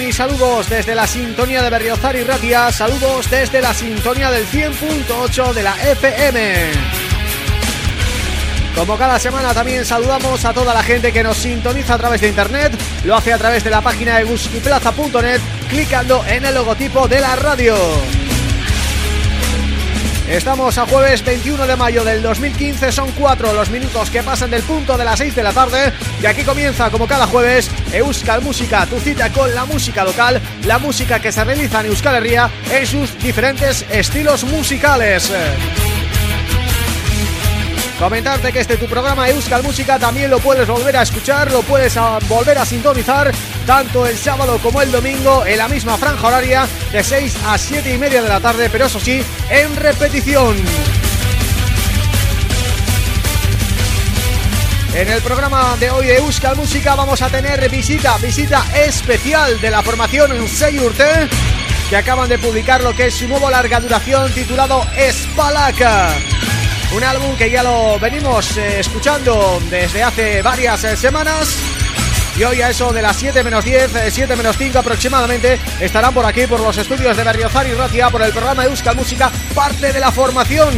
Y saludos desde la sintonía de Berriozar y Ratia, saludos desde la sintonía del 100.8 de la FM. Como cada semana también saludamos a toda la gente que nos sintoniza a través de internet, lo hace a través de la página de guskiplaza.net, clicando en el logotipo de la radio. Estamos a jueves 21 de mayo del 2015, son cuatro los minutos que pasan del punto de las 6 de la tarde y aquí comienza como cada jueves Euskal Música, tu cita con la música local, la música que se realiza en Euskal Herria en sus diferentes estilos musicales. Comentarte que este tu programa Euskal Música también lo puedes volver a escuchar, lo puedes volver a sintonizar tanto el sábado como el domingo en la misma franja horaria de 6 a 7 y media de la tarde, pero eso sí, en repetición. En el programa de hoy de Euskal Música vamos a tener visita, visita especial de la formación Seyurte que acaban de publicar lo que es su nuevo larga duración titulado Espalaca. Un álbum que ya lo venimos eh, escuchando desde hace varias eh, semanas y hoy a eso de las 7 menos 10, 7 menos 5 aproximadamente estarán por aquí, por los estudios de Berriozar y Ratia, por el programa de Euskal Música, parte de la formación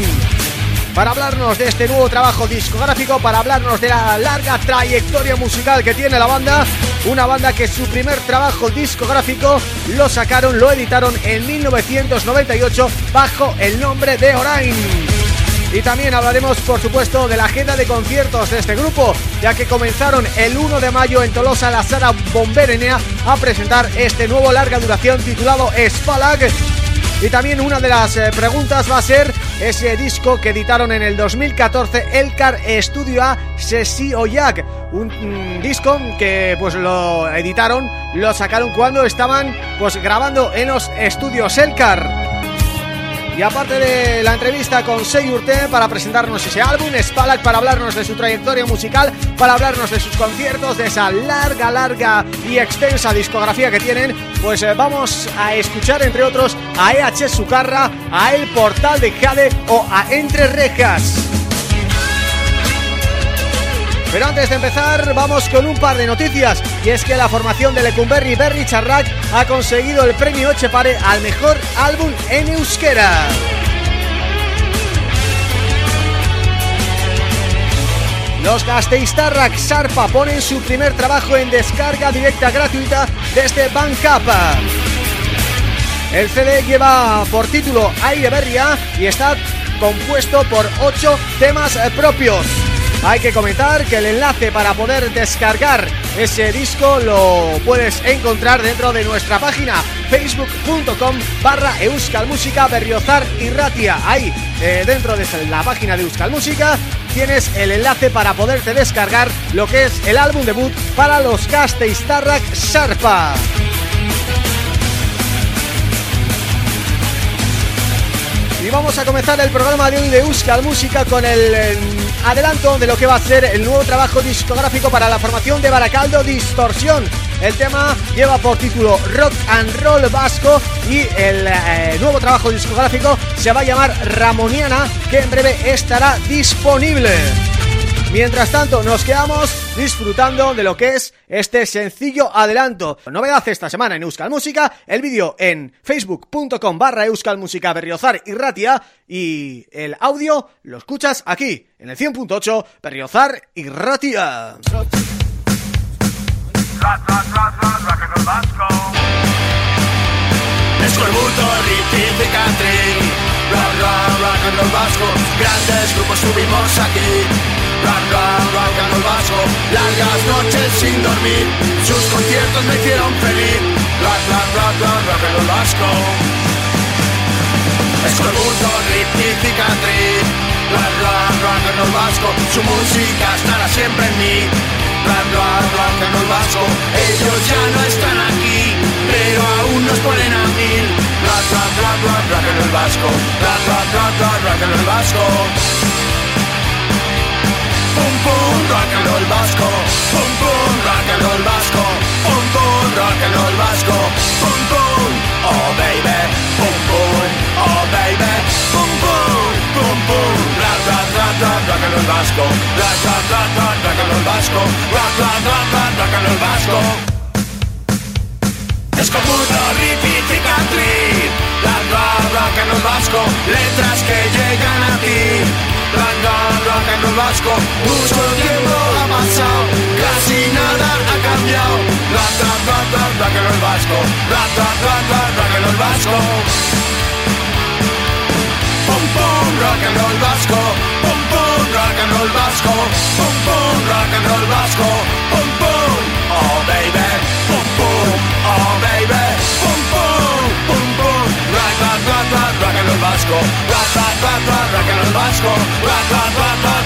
para hablarnos de este nuevo trabajo discográfico, para hablarnos de la larga trayectoria musical que tiene la banda, una banda que su primer trabajo discográfico lo sacaron, lo editaron en 1998 bajo el nombre de Orain. Y también hablaremos, por supuesto, de la agenda de conciertos de este grupo, ya que comenzaron el 1 de mayo en Tolosa la sala Bomberenea a presentar este nuevo larga duración titulado Spalag. Y también una de las eh, preguntas va a ser ese disco que editaron en el 2014 Elcar Studio A Sesi Oyak un, disco que pues lo editaron, lo sacaron cuando estaban pues grabando en los estudios Elcar y aparte de la entrevista con Urte para presentarnos ese álbum, Spalak para hablarnos de su trayectoria musical, para hablarnos de sus conciertos, de esa larga, larga y extensa discografía que tienen, pues eh, vamos a escuchar entre otros a EH Sucarra, a El Portal de Jade o a Entre Rejas. Pero antes de empezar, vamos con un par de noticias Y es que la formación de Lecumberri Berry Charrac ha conseguido el premio Ochepare al mejor álbum en euskera Los Gasteiztarrak Sarpa ponen su primer trabajo en descarga directa gratuita desde Bandcamp. El CD lleva por título Aire Berria y está compuesto por ocho temas propios. Hay que comentar que el enlace para poder descargar ese disco lo puedes encontrar dentro de nuestra página facebook.com barra Música Berriozar y Ratia. Ahí, eh, dentro de la página de Euskal Música, tienes el enlace para poderte descargar lo que es el álbum debut para los Casteistarrak Sharpa. Y vamos a comenzar el programa de hoy de Euskal Música con el eh, adelanto de lo que va a ser el nuevo trabajo discográfico para la formación de Baracaldo Distorsión. El tema lleva por título Rock and Roll Vasco y el eh, nuevo trabajo discográfico se va a llamar Ramoniana, que en breve estará disponible. Mientras tanto, nos quedamos disfrutando de lo que es este sencillo adelanto. Novedad esta semana en Euskal Música, el vídeo en facebook.com barra Euskal Música Berriozar y Ratia y el audio lo escuchas aquí, en el 100.8 Berriozar y Ratia. Rock, rock, rock and roll vasco Largas noches sin dormir Sus conciertos me hicieron feliz Rock, rock, rock, rock, rock and roll vasco Escorbuto, rip y cicatriz Rock, rock, rock and roll vasco Su música estará siempre en mí Rock, rock, rock and roll vasco Ellos ya no están aquí Pero aún nos ponen a mil Rock, rock, rock, rock, rock and roll vasco Rock, rock, rock, rock, rock and roll vasco Pum pum rock and roll vasco, pum pum rock and roll vasco, pum pum rock and roll vasco, pum pum, oh baby, pum pum, oh baby, pum pum, pum pum, rock rock rock rock rock and roll vasco, rock rock rock rock rock and roll vasco, rock rock rock rock rock and roll vasco. Es como una cicatriz, rock rock rock and roll vasco, letras que llegan a ti. Rock roll vasco Mucho tiempo ha pasado Casi nada ha cambiado Rock, rock, rock, rock, rock and roll vasco Rock, rock, rock, rock, rock and roll vasco Pum, pum, rock and roll vasco Pum, pum, rock and roll vasco Pum, pum, rock and roll vasco Pum, pum, oh baby Pum, pum, oh baby Pum, pum, pum, pum Rock, rock, rock, rock, rock and roll vasco Rock, rock, rock, rock, rock and roll vasco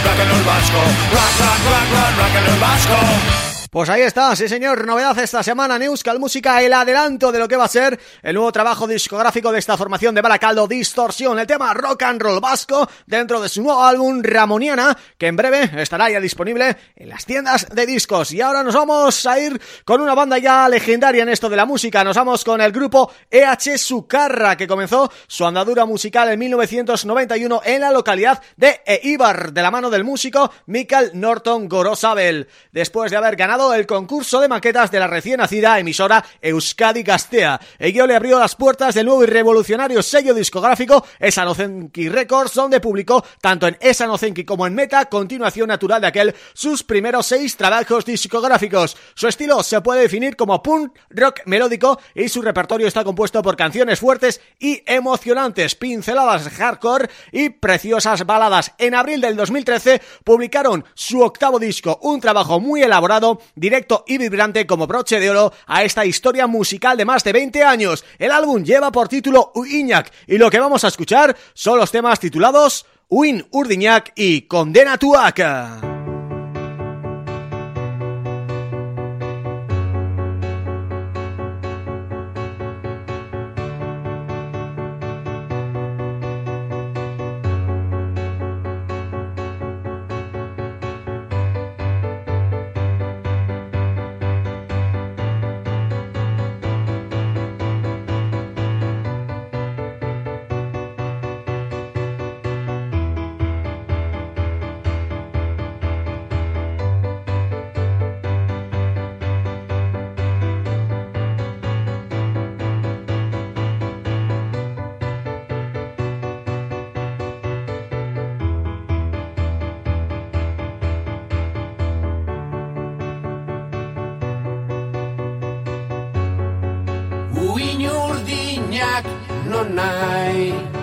rock and roll Bosco. Rock, rock, rock, rock, rock and roll Bosco. Pues ahí está, sí señor, novedad esta semana en Euskal Música, el adelanto de lo que va a ser el nuevo trabajo discográfico de esta formación de Baracaldo, Distorsión, el tema rock and roll vasco dentro de su nuevo álbum Ramoniana, que en breve estará ya disponible en las tiendas de discos. Y ahora nos vamos a ir con una banda ya legendaria en esto de la música, nos vamos con el grupo EH Sucarra, que comenzó su andadura musical en 1991 en la localidad de Eibar, de la mano del músico Mikael Norton Gorosabel. Después de haber ganado el concurso de maquetas de la recién nacida emisora Euskadi Gastea. Ello le abrió las puertas del nuevo y revolucionario sello discográfico Esanocenki Records, donde publicó tanto en Esanocenki como en Meta, continuación natural de aquel, sus primeros seis trabajos discográficos. Su estilo se puede definir como punk rock melódico y su repertorio está compuesto por canciones fuertes y emocionantes, pinceladas hardcore y preciosas baladas. En abril del 2013 publicaron su octavo disco, un trabajo muy elaborado directo y vibrante como broche de oro a esta historia musical de más de 20 años. El álbum lleva por título Uiñac y lo que vamos a escuchar son los temas titulados Uin Urdiñac y Condena Tuaca. uini urdinak non nahi.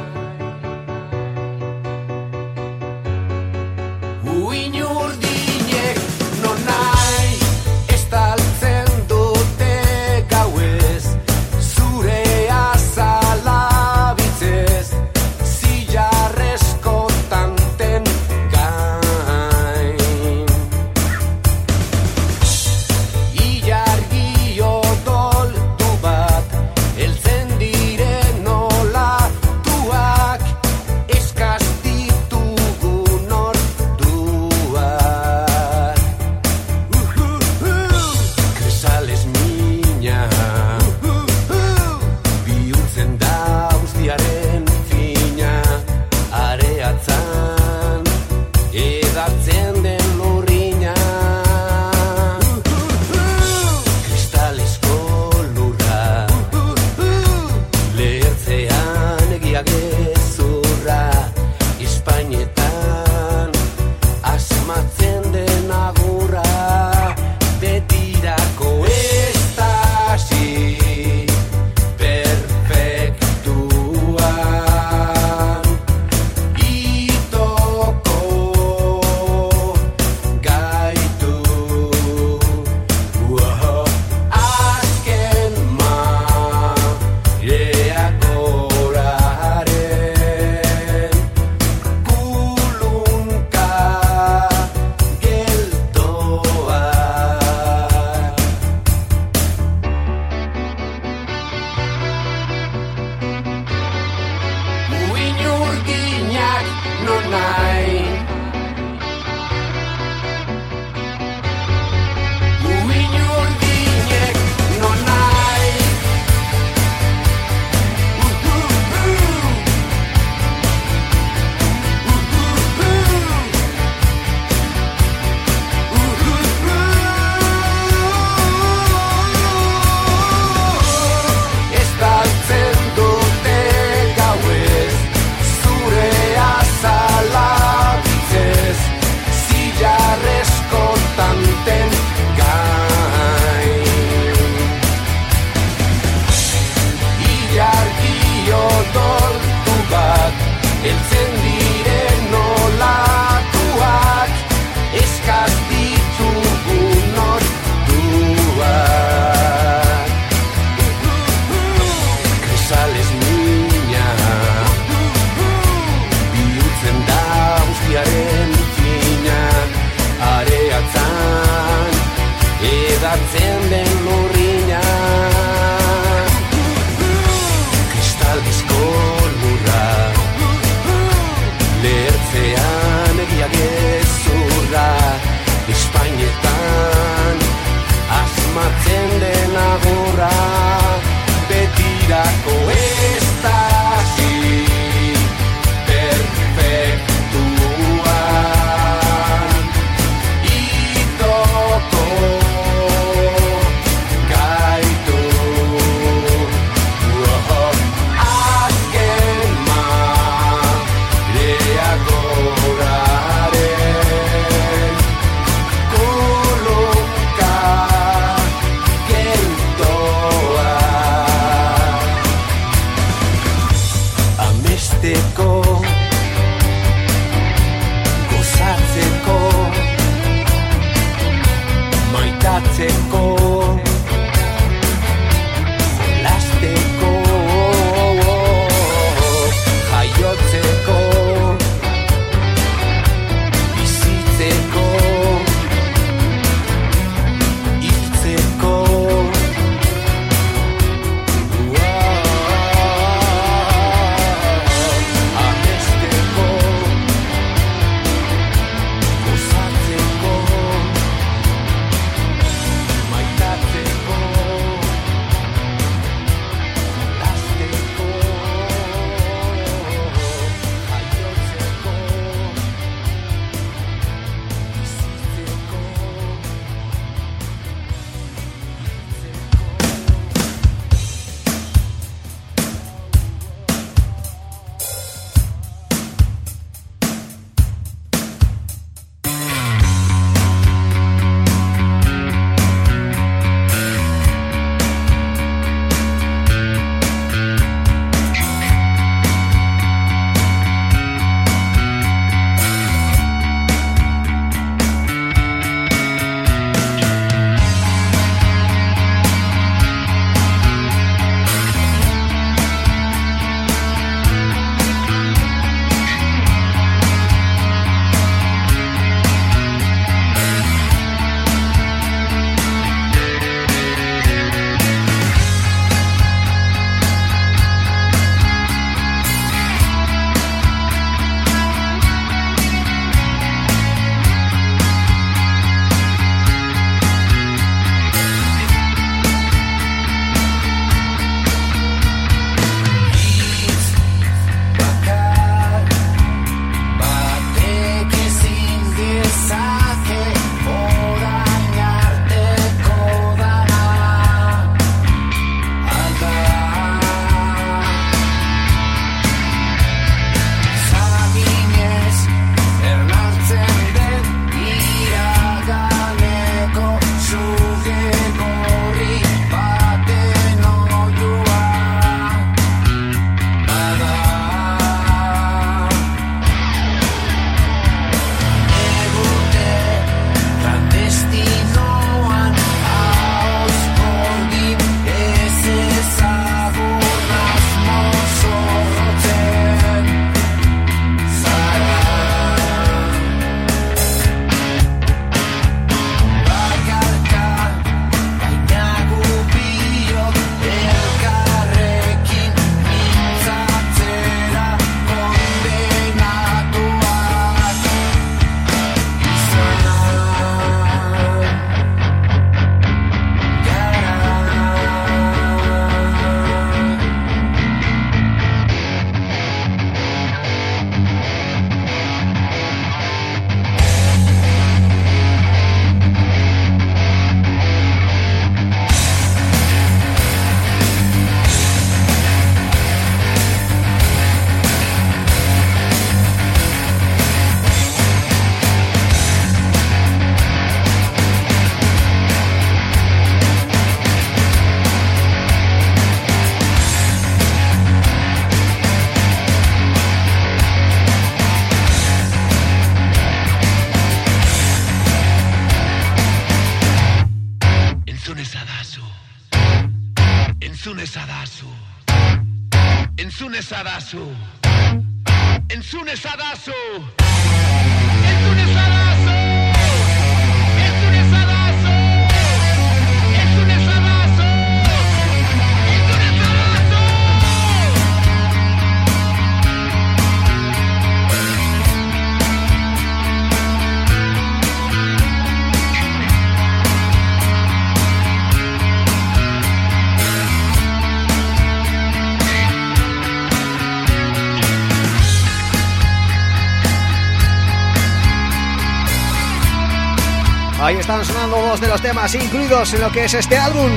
Temas incluidos en lo que es este álbum.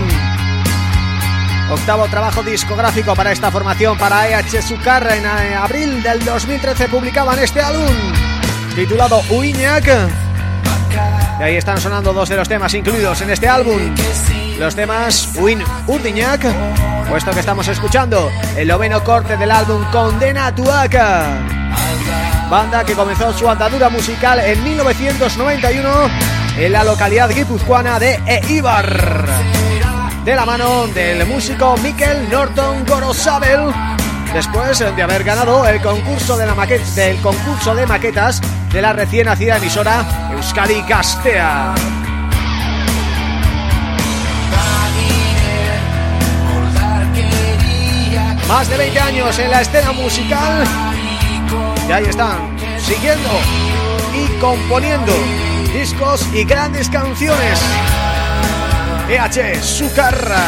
Octavo trabajo discográfico para esta formación para EH Sucarra en abril del 2013 publicaban este álbum titulado Uiñac y ahí están sonando dos de los temas incluidos en este álbum. Los temas Uin Urdiñac puesto que estamos escuchando el noveno corte del álbum Condena Tuaca banda que comenzó su andadura musical en 1991 en la localidad guipuzcoana de Eibar. De la mano del músico Mikel Norton Gorosabel. Después de haber ganado el concurso de la maqueta, del concurso de maquetas de la recién nacida emisora Euskadi Castea. Más de 20 años en la escena musical. Y ahí están, siguiendo y componiendo discos y grandes canciones. EH Sucarra.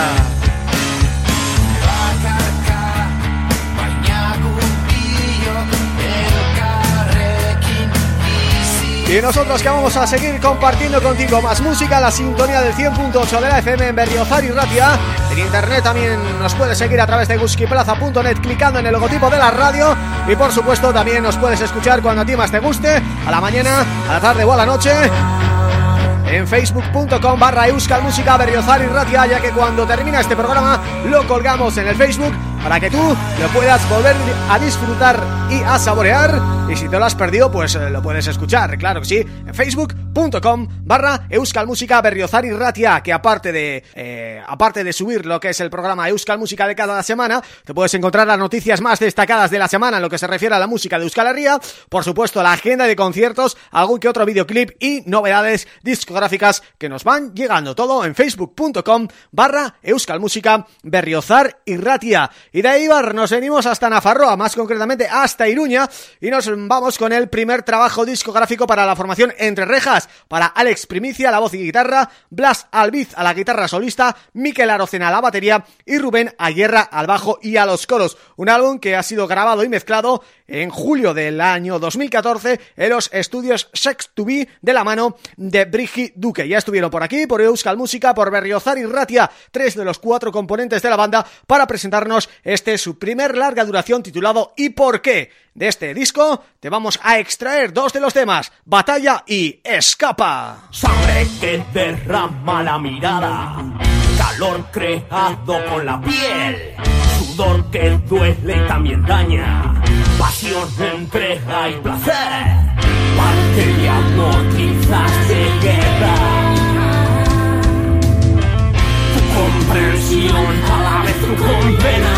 Y nosotros que vamos a seguir compartiendo contigo más música, la sintonía del 100.8 de la FM en Berriozar y Ratia. En internet también nos puedes seguir a través de guskiplaza.net clicando en el logotipo de la radio. Y por supuesto también nos puedes escuchar cuando a ti más te guste, a la mañana, a la tarde o a la noche en facebook.com barra Euskal Música Berriozar y Ratia ya que cuando termina este programa lo colgamos en el Facebook para que tú lo puedas volver a disfrutar y a saborear y si te lo has perdido pues eh, lo puedes escuchar, claro que sí, en facebook.com barra Euskal Música Berriozar y Ratia que aparte de eh, aparte de subir lo que es el programa Euskal Música de cada semana te puedes encontrar las noticias más destacadas de la semana en lo que se refiere a la música de Euskal Herria, por supuesto la agenda de conciertos, algún que otro videoclip y novedades discográficas que nos van llegando. Todo en facebook.com barra Euskal Música Berriozar y Ratia. Y de Ibar nos venimos hasta Nafarroa, más concretamente hasta Iruña y nos vamos con el primer trabajo discográfico para la formación Entre Rejas, para Alex Primicia la voz y guitarra, Blas Albiz a la guitarra solista, Miquel Arocena a la batería y Rubén Ayerra al bajo y a los coros. Un álbum que ha sido grabado y mezclado en julio del año 2014 en los estudios Sex to Be de la mano de Brigitte Duque. Ya estuvieron por aquí, por Euskal Música, por Berriozar y Ratia, tres de los cuatro componentes de la banda para presentarnos este su primer larga duración titulado ¿Y por qué? De este disco te vamos a extraer dos de los temas, Batalla y Escapa. Sangre que derrama la mirada, calor creado con la piel, sudor que duele y también daña, pasión, entrega y placer, parte de amor quizás de guerra. Tu comprensión a la vez tu condena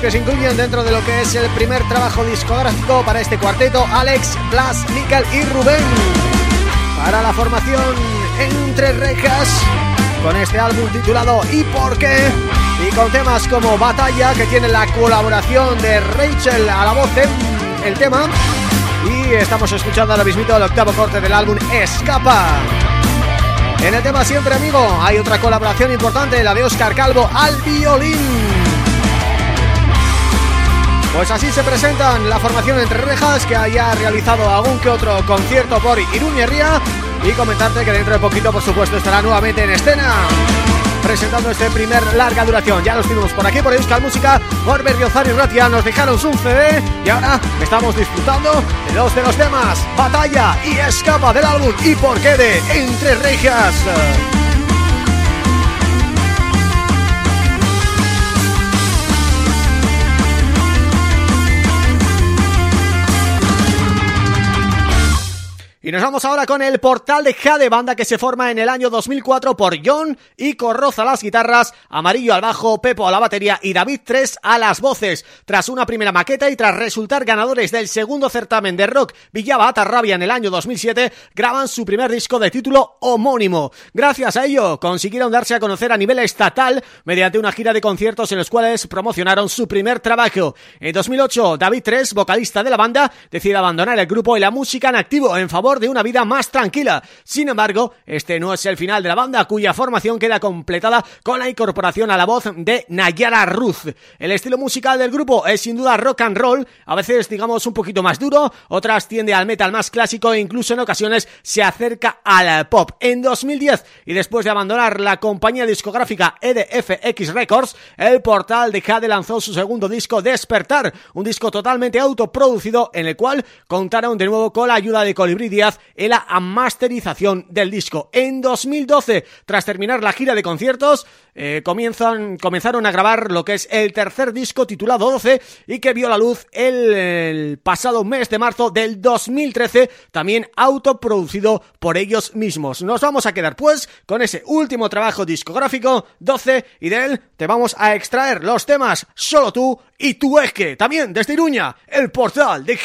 que se incluyen dentro de lo que es el primer trabajo discográfico para este cuarteto Alex, Blas, Nickel y Rubén. Para la formación Entre Rejas con este álbum titulado ¿Y por qué? y con temas como Batalla que tiene la colaboración de Rachel a la voz en el tema. Y estamos escuchando ahora mismo el octavo corte del álbum Escapa. En el tema Siempre Amigo hay otra colaboración importante, la de Oscar Calvo al violín pues así se presentan la formación Entre Rejas que haya realizado algún que otro concierto por Iruñería y comentarte que dentro de poquito por supuesto estará nuevamente en escena presentando este primer larga duración. Ya los tenemos por aquí por Euskal Música, por Berriozar y nos dejaron un CD y ahora estamos disfrutando de dos de los temas, Batalla y Escapa del álbum y por qué de Entre Rejas. Y nos vamos ahora con el portal de Jade, banda que se forma en el año 2004 por John y Corroza a las guitarras, Amarillo al bajo, Pepo a la batería y David 3 a las voces. Tras una primera maqueta y tras resultar ganadores del segundo certamen de rock Villaba Atarrabia en el año 2007, graban su primer disco de título homónimo. Gracias a ello, consiguieron darse a conocer a nivel estatal mediante una gira de conciertos en los cuales promocionaron su primer trabajo. En 2008, David 3, vocalista de la banda, decide abandonar el grupo y la música en activo en favor de una vida más tranquila. Sin embargo, este no es el final de la banda, cuya formación queda completada con la incorporación a la voz de Nayara Ruth. El estilo musical del grupo es sin duda rock and roll, a veces digamos un poquito más duro, otras tiende al metal más clásico e incluso en ocasiones se acerca al pop. En 2010, y después de abandonar la compañía discográfica EDFX Records, el portal de Jade lanzó su segundo disco Despertar, un disco totalmente autoproducido en el cual contaron de nuevo con la ayuda de Colibrí en la masterización del disco. En 2012, tras terminar la gira de conciertos, eh, comienzan, comenzaron a grabar lo que es el tercer disco titulado 12 y que vio la luz el, pasado mes de marzo del 2013, también autoproducido por ellos mismos. Nos vamos a quedar pues con ese último trabajo discográfico 12 y de él te vamos a extraer los temas Solo tú y Tu que también desde Iruña, el portal de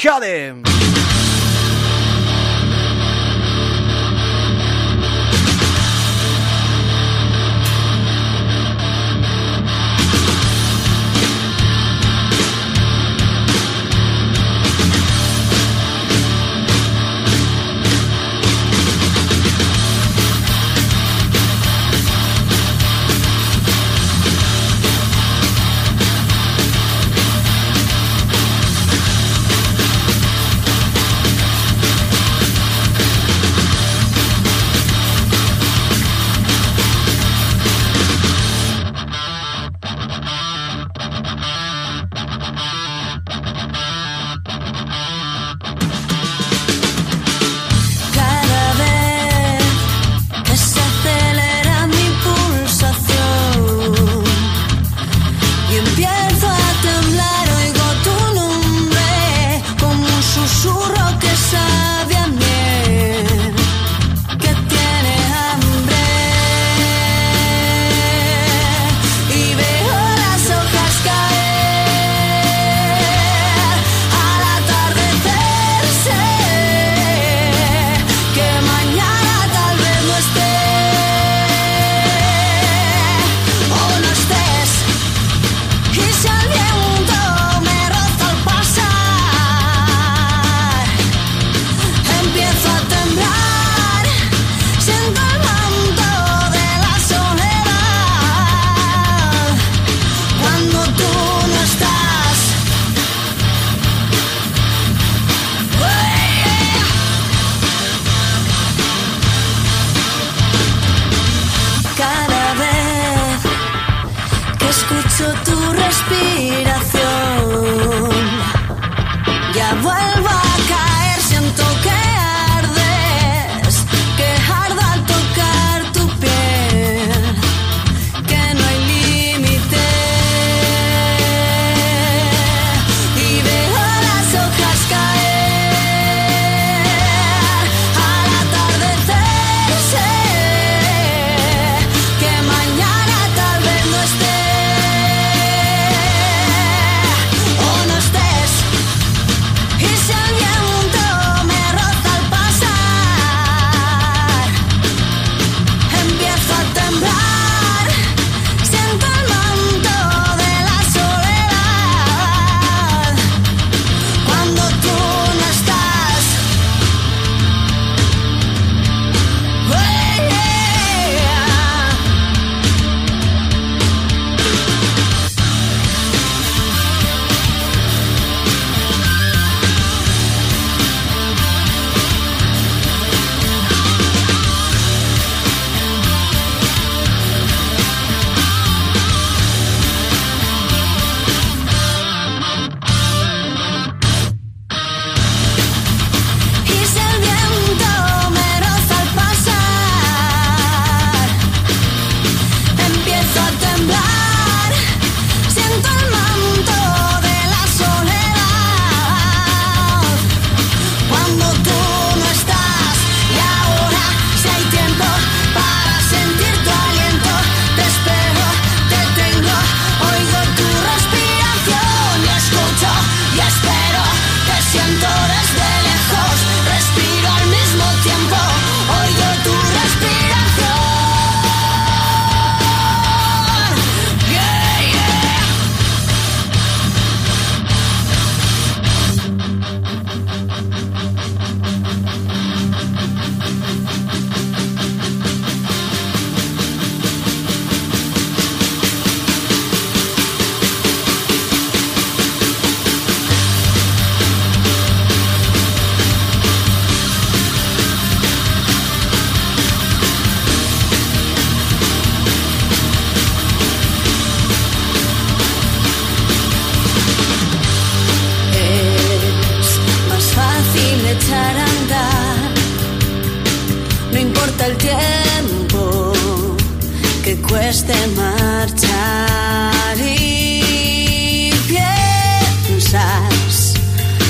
Jade. marchar y piensas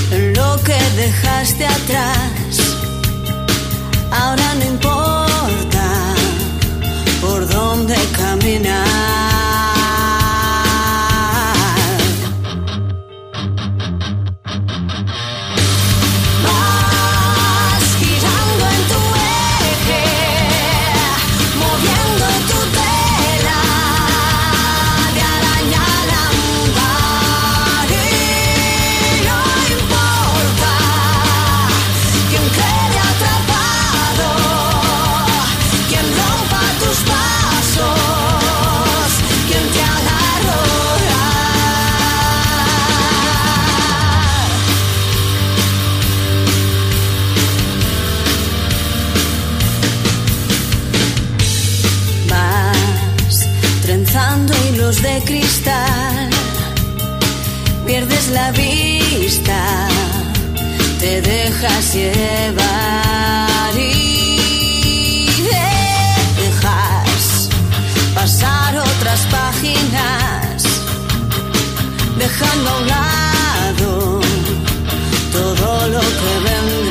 en lo que dejaste atrás. Dejas llevar y dejas pasar otras páginas, dejando a un lado todo lo que vendrá.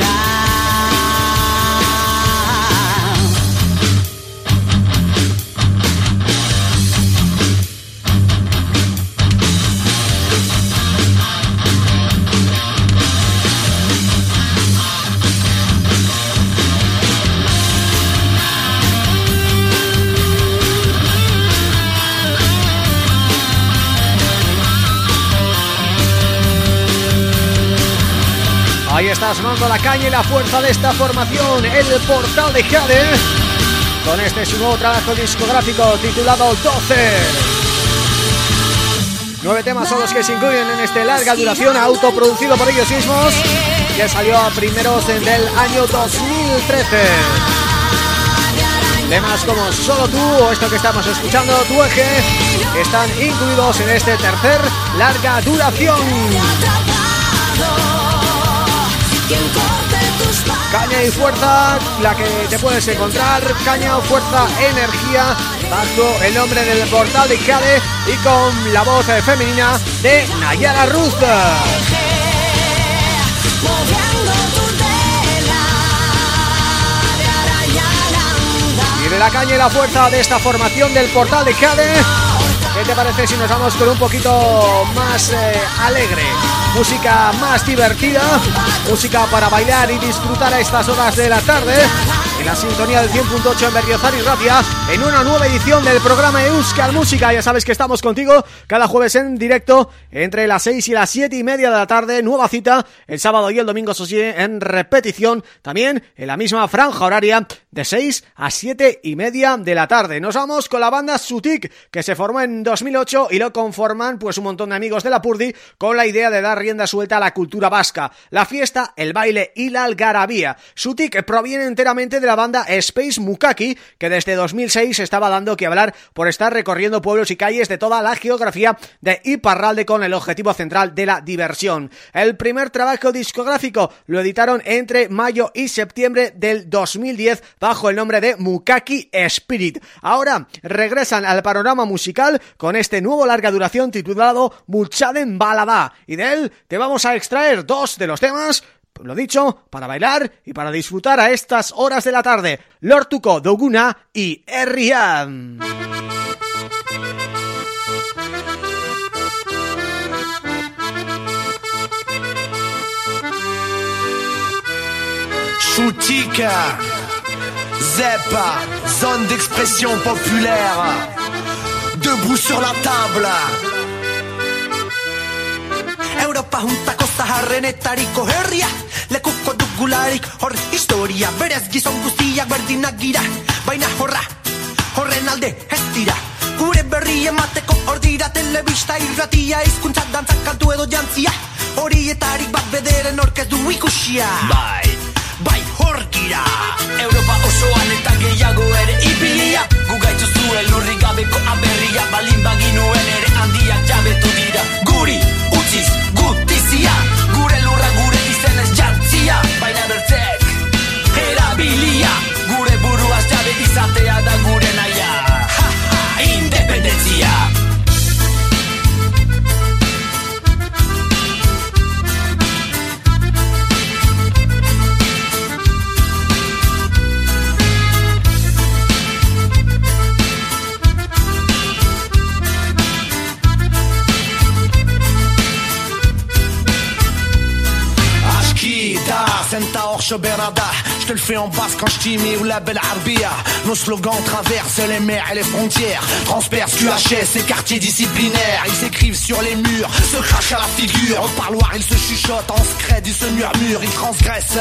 Está sonando la caña y la fuerza de esta formación, el Portal de Jade, con este su nuevo trabajo discográfico titulado 12. Nueve temas son los que se incluyen en este larga duración autoproducido por ellos mismos, que salió a primeros del año 2013. Temas como Solo tú o esto que estamos escuchando, Tu Eje, están incluidos en este tercer larga duración. Caña y fuerza, la que te puedes encontrar, caña o fuerza, energía, bajo el nombre del portal de Jade y con la voz femenina de Nayara Ruz. Y de la caña y la fuerza de esta formación del portal de Jade, ¿qué te parece si nos vamos con un poquito más eh, alegre? música más divertida, música para bailar y disfrutar a estas horas de la tarde, en la sintonía del 100.8 en Berriozar y Ratia, en una nueva edición del programa Euskal Música. Ya sabes que estamos contigo cada jueves en directo entre las 6 y las 7 y media de la tarde, nueva cita el sábado y el domingo, en repetición, también en la misma franja horaria de 6 a 7 y media de la tarde. Nos vamos con la banda Sutik, que se formó en 2008 y lo conforman pues un montón de amigos de la Purdi con la idea de dar rienda suelta a la cultura vasca, la fiesta, el baile y la algarabía. Sutik proviene enteramente de la banda Space Mukaki, que desde 2006 estaba dando que hablar por estar recorriendo pueblos y calles de toda la geografía de Iparralde con el objetivo central de la diversión. El primer trabajo discográfico lo editaron entre mayo y septiembre del 2010 bajo el nombre de Mukaki Spirit. Ahora regresan al panorama musical con este nuevo larga duración titulado Muchaden Balada y de él te vamos a extraer dos de los temas lo dicho, para bailar y para disfrutar a estas horas de la tarde, Lortuko Doguna y Errian. Choutika, Zepa, zone d'expression populaire, debout sur la table. Europa juntako zaharrenetariko herria Lekuko dugularik hor historia Berez gizon guztiak berdinak gira Baina horra, horren alde ez dira Gure berri emateko hor dira Telebista irratia izkuntza dantzak kantu edo jantzia. Horietarik bat bederen orkez du ikusia. Bai, bai hor gira. Europa osoan eta gehiago ere ipilia Gu gaitzu zuen lurri gabeko aberria Balin baginuen ere handiak jabetu dira marche Bernada, je te le fais en basse quand je t'y mets ou la belle Arbia. Nos slogans traversent les mers et les frontières, transpercent QHS et quartiers disciplinaires. Ils s'écrivent sur les murs, se crachent à la figure. Au parloir, ils se chuchotent, en secret, ils se murmurent, ils transgressent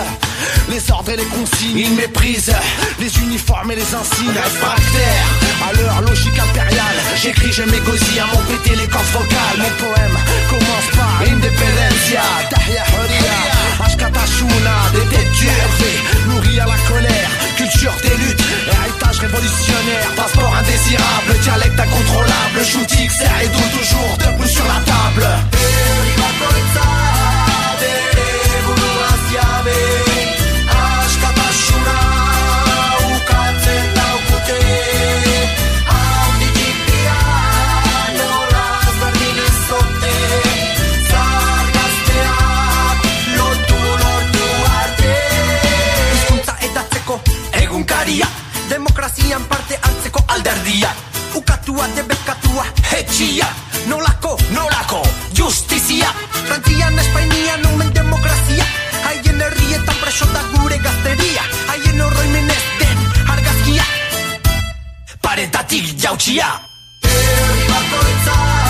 les ordres et les consignes. Ils méprisent les uniformes et les insignes réfractaires à leur logique impériale. J'écris, je m'égosille à m'empêter les cordes vocales. Mon poème commence par Independencia, Tahia Huria, Ashkatashuna, des têtes tuées, nourries à la colère, culture des luttes, héritage révolutionnaire, passeport indésirable, dialecte incontrôlable, shooting, serre et doux, toujours debout sur la table. Hartzeko alderdia, Ukatua debekatua etxia, Nolako nolako, justizia. Frantzian, Espainian, omen demokrazia. Haien herrietan preso da gure gazteria. Haien horroimenez den argazkia. Paretatik jautxia Herri bakoitza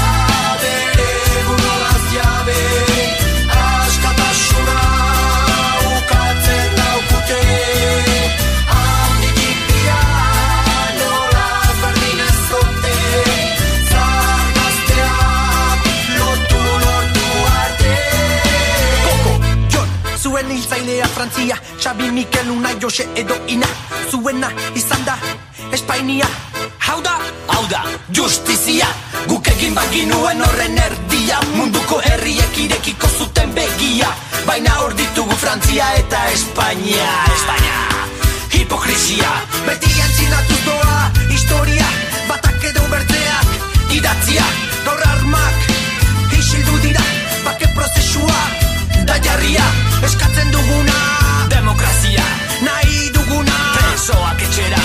Frantzia Xabi Mikel Una Jose edo Ina. Zuena izan da Espainia. Hau da, hau da, justizia. Guk egin baginuen horren erdia. Munduko herriek irekiko zuten begia. Baina hor ditugu Frantzia eta Espainia. Espainia, hipokrizia. Beti antzinatuz doa historia. Batak edo bertzeak Idatzia, Gaur armak Isildu dira Bake prozesua. Da jarria Eskatzen duguna Demokrazia, Nahi duguna. Presoak etxera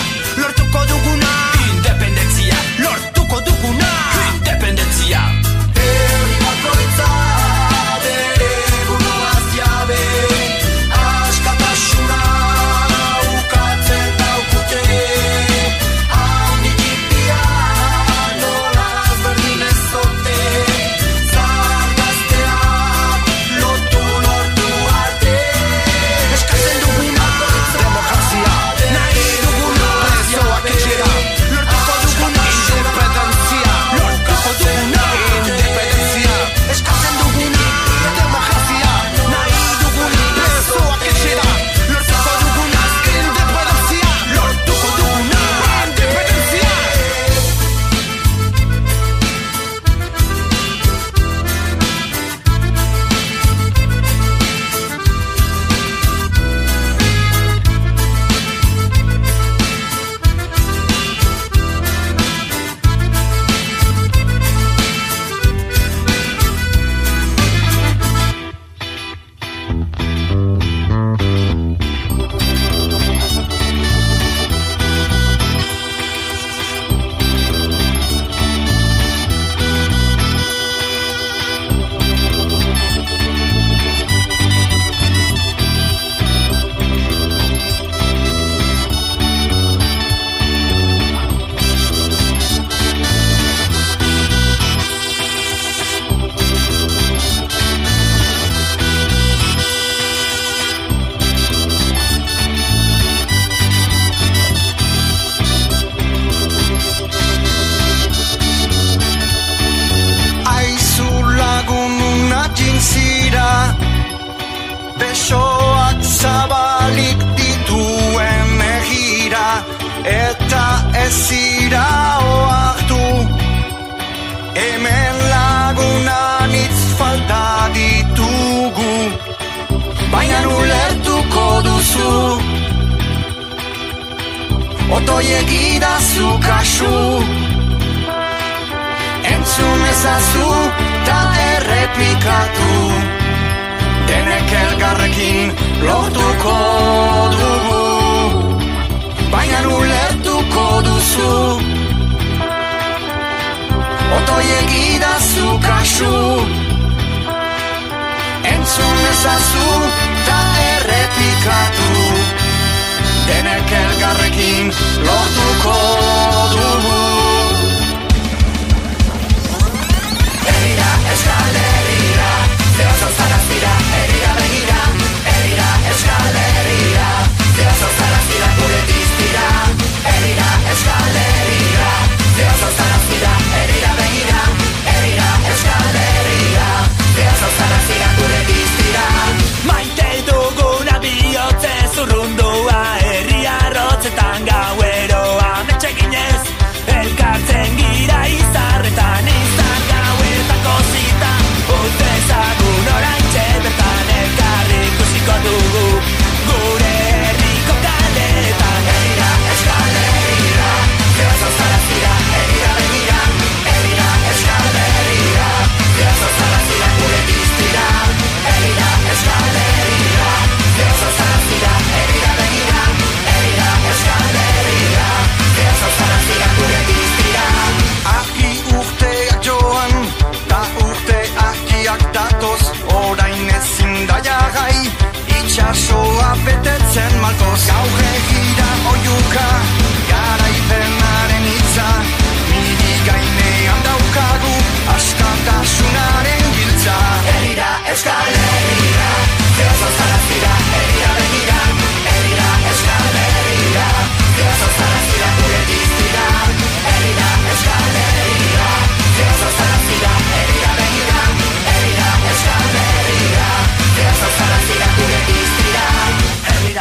Gaur egira oiuka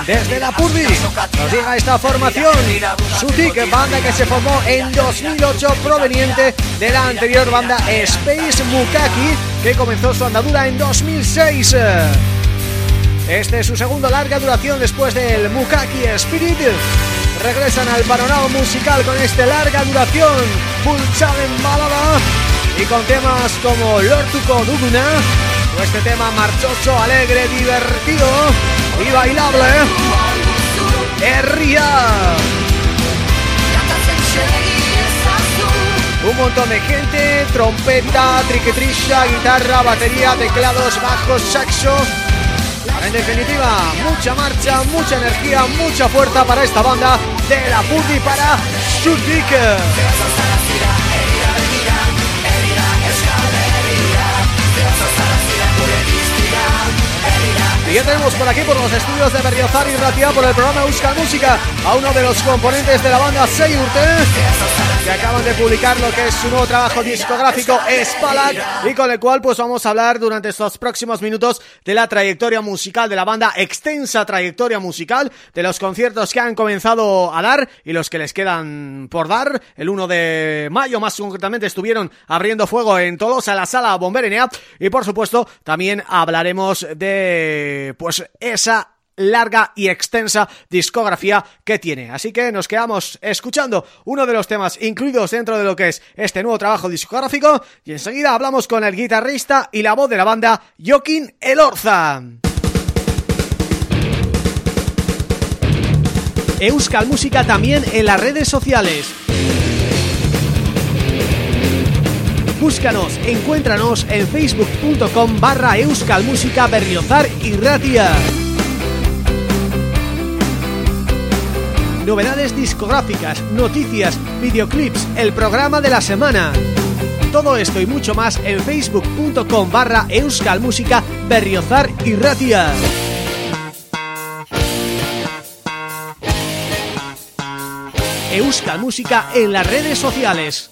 Desde la Purdi nos llega esta formación Sutik, banda que se formó en 2008 proveniente de la anterior banda Space Mukaki que comenzó su andadura en 2006 Este es su segundo larga duración después del Mukaki Spirit. Regresan al panorama musical con este larga duración Pulchaden Balada y con temas como Lortuko Duguna o este tema marchoso, alegre, divertido y bailable Herria. Un montón de gente, trompeta, triquetrisha, guitarra, batería, teclados, bajos, saxo. En definitiva, mucha marcha, mucha energía, mucha fuerza para esta banda de la Purdi para Shutik Y ya tenemos por aquí, por los estudios de Berriozar y por el programa Euskal Música, a uno de los componentes de la banda Seyurte, que acaban de publicar lo que es su nuevo trabajo discográfico Spalak, y con el cual pues vamos a hablar durante estos próximos minutos de la trayectoria musical de la banda, extensa trayectoria musical, de los conciertos que han comenzado a dar y los que les quedan por dar. El 1 de mayo, más concretamente, estuvieron abriendo fuego en Tolosa, la sala Bomberenea, y por supuesto también hablaremos de pues esa larga y extensa discografía que tiene. Así que nos quedamos escuchando uno de los temas incluidos dentro de lo que es este nuevo trabajo discográfico y enseguida hablamos con el guitarrista y la voz de la banda, Joaquín Elorza. Euskal Música también en las redes sociales. Búscanos, encuéntranos en facebook.com barra euskalmusica berriozar y ratia. Novedades discográficas, noticias, videoclips, el programa de la semana. Todo esto y mucho más en facebook.com barra euskalmusica berriozar y ratia. Euskal Música en las redes sociales.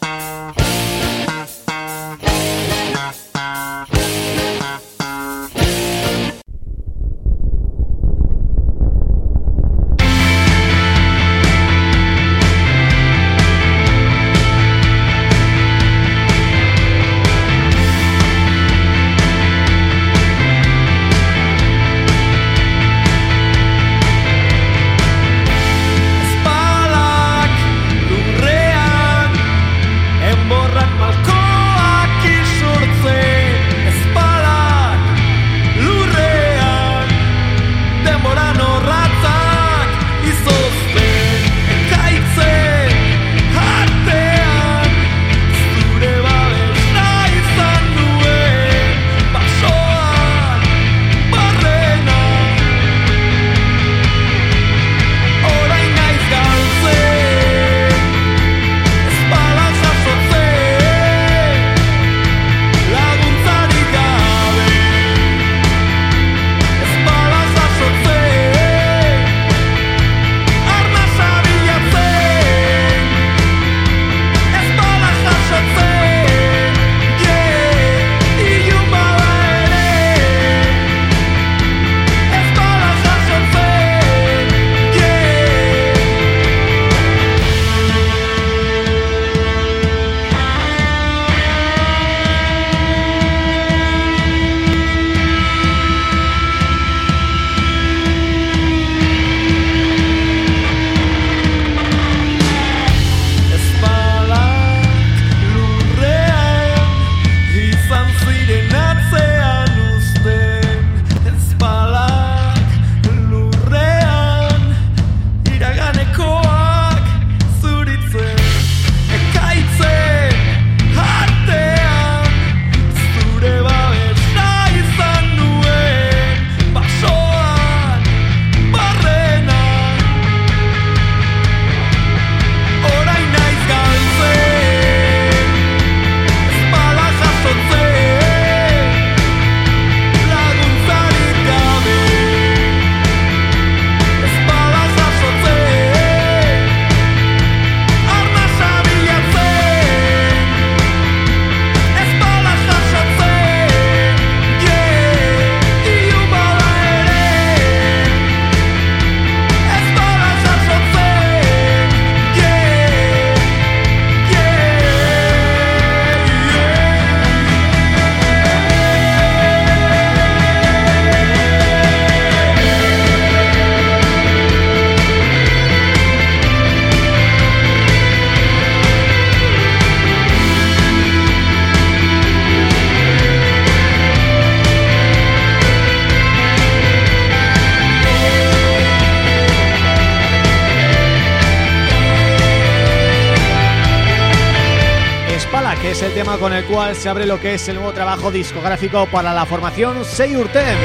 Con el cual se abre lo que es el nuevo trabajo discográfico para la formación Seyurten.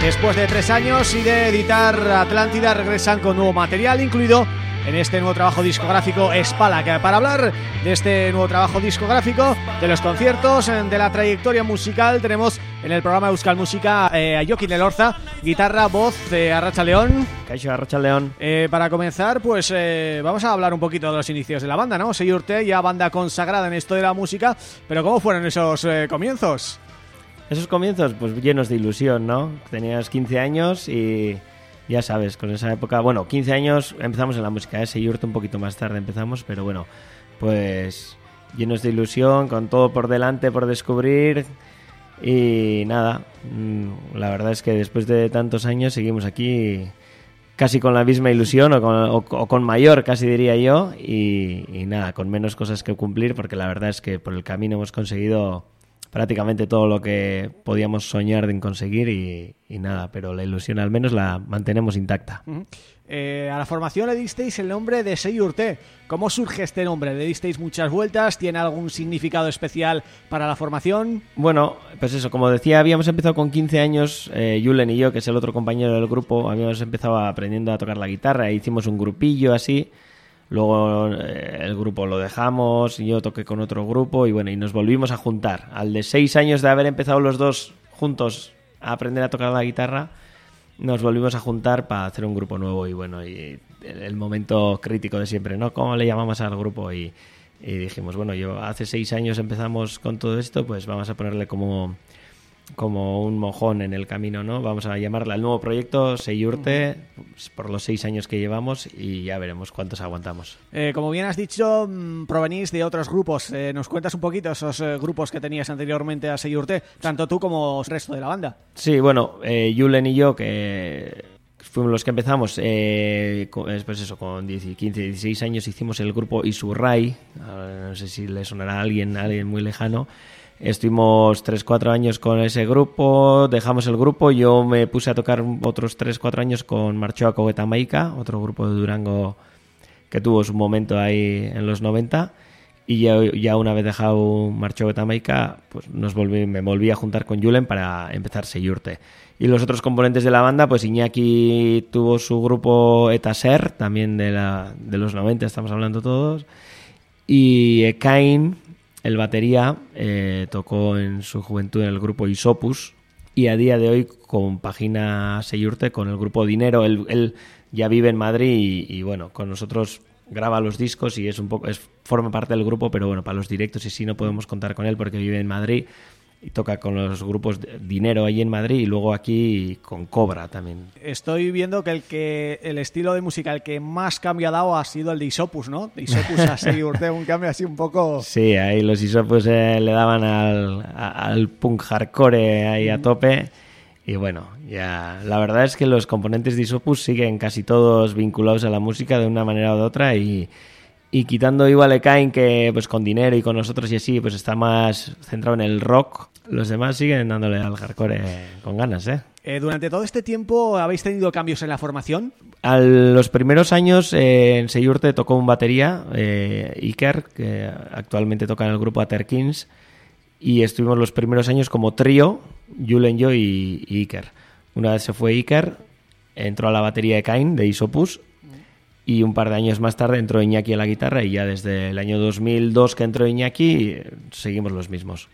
Después de tres años y de editar Atlántida regresan con nuevo material incluido en este nuevo trabajo discográfico Espala para hablar de este nuevo trabajo discográfico, de los conciertos, de la trayectoria musical tenemos en el programa Euskal Música eh, a Joaquín Elorza, guitarra, voz, de Arracha León. Caixo Arracha León. Eh, para comenzar, pues eh, vamos a hablar un poquito de los inicios de la banda, ¿no? Seyurte, ya banda consagrada en esto de la música, pero ¿cómo fueron esos comienzos? Esos comienzos, pues llenos de ilusión, ¿no? Tenías 15 años y ya sabes, con esa época, bueno, 15 años empezamos en la música, ese Seyurte un poquito más tarde empezamos, pero bueno, pues llenos de ilusión, con todo por delante, por descubrir y nada, mm, la verdad es que después de tantos años seguimos aquí casi con la misma ilusión o con, mayor, casi diría yo, y, nada, con menos cosas que cumplir, porque la verdad es que por el camino hemos conseguido prácticamente todo lo que podíamos soñar de conseguir y, nada, pero la ilusión al menos la mantenemos intacta. Eh, a la formación le disteis el nombre de Seyurte. ¿Cómo surge este nombre? ¿Le disteis muchas vueltas? ¿Tiene algún significado especial para la formación? Bueno, pues eso, como decía, habíamos empezado con 15 años, eh, Julen y yo, que es el otro compañero del grupo, habíamos empezado aprendiendo a tocar la guitarra e hicimos un grupillo así Luego eh, el grupo lo dejamos, y yo toqué con otro grupo y bueno, y nos volvimos a juntar. Al de seis años de haber empezado los dos juntos a aprender a tocar la guitarra, nos volvimos a juntar para hacer un grupo nuevo y bueno, y el momento crítico de siempre, ¿no? ¿Cómo le llamamos al grupo? Y, y dijimos, bueno, yo hace seis años empezamos con todo esto, pues vamos a ponerle como como un mojón en el camino, ¿no? Vamos a llamarle al nuevo proyecto Seyurte pues, por los seis años que llevamos y ya veremos cuántos aguantamos. Eh, como bien has dicho, mm, provenís de otros grupos. Eh, ¿Nos cuentas un poquito esos eh, grupos que tenías anteriormente a Seyurte, tanto tú como el resto de la banda? Sí, bueno, Julen y yo, que fuimos los que empezamos, pues eso, con 15, 16 años hicimos el grupo Isurrai, no sé si le sonará a alguien, a alguien muy lejano, Estuvimos 3-4 años con ese grupo, dejamos el grupo, yo me puse a tocar otros 3-4 años con Marchoa Coguetamaica, otro grupo de Durango que tuvo su momento ahí en los 90 y ya, una vez dejado Marchoa Coguetamaica, pues nos volví, me volví a juntar con Julen para empezar Seyurte. Y los otros componentes de la banda, pues Iñaki tuvo su grupo Etaser, también de, la, de los 90 estamos hablando todos, y Ekain, el batería eh, tocó en su juventud en el grupo Isopus y a día de hoy compagina Seyurte con el grupo Dinero. Él, ya vive en Madrid y, bueno, con nosotros graba los discos y es un poco es forma parte del grupo, pero bueno, para los directos y sí no podemos contar con él porque vive en Madrid y toca con los grupos Dinero ahí en Madrid y luego aquí con Cobra también. Estoy viendo que el que el estilo de música el que más cambio ha dado ha sido el de Isopus, ¿no? De Isopus a Seguirte, un cambio así un poco... Sí, ahí los Isopus eh, le daban al, al punk hardcore ahí a tope y bueno, ya la verdad es que los componentes de Isopus siguen casi todos vinculados a la música de una manera u otra y y quitando igual Ekain que pues con dinero y con nosotros y así pues está más centrado en el rock los demás siguen dándole al hardcore con ganas ¿eh? ¿eh? durante todo este tiempo habéis tenido cambios en la formación a los primeros años eh, en Seyurte tocó un batería eh, Iker que actualmente toca en el grupo Aterkins y estuvimos los primeros años como trío Julen yo y, y Iker una vez se fue Iker entró a la batería de Kain de Isopus y un par de años más tarde entró Iñaki a la guitarra y ya desde el año 2002 que entró Iñaki seguimos los mismos.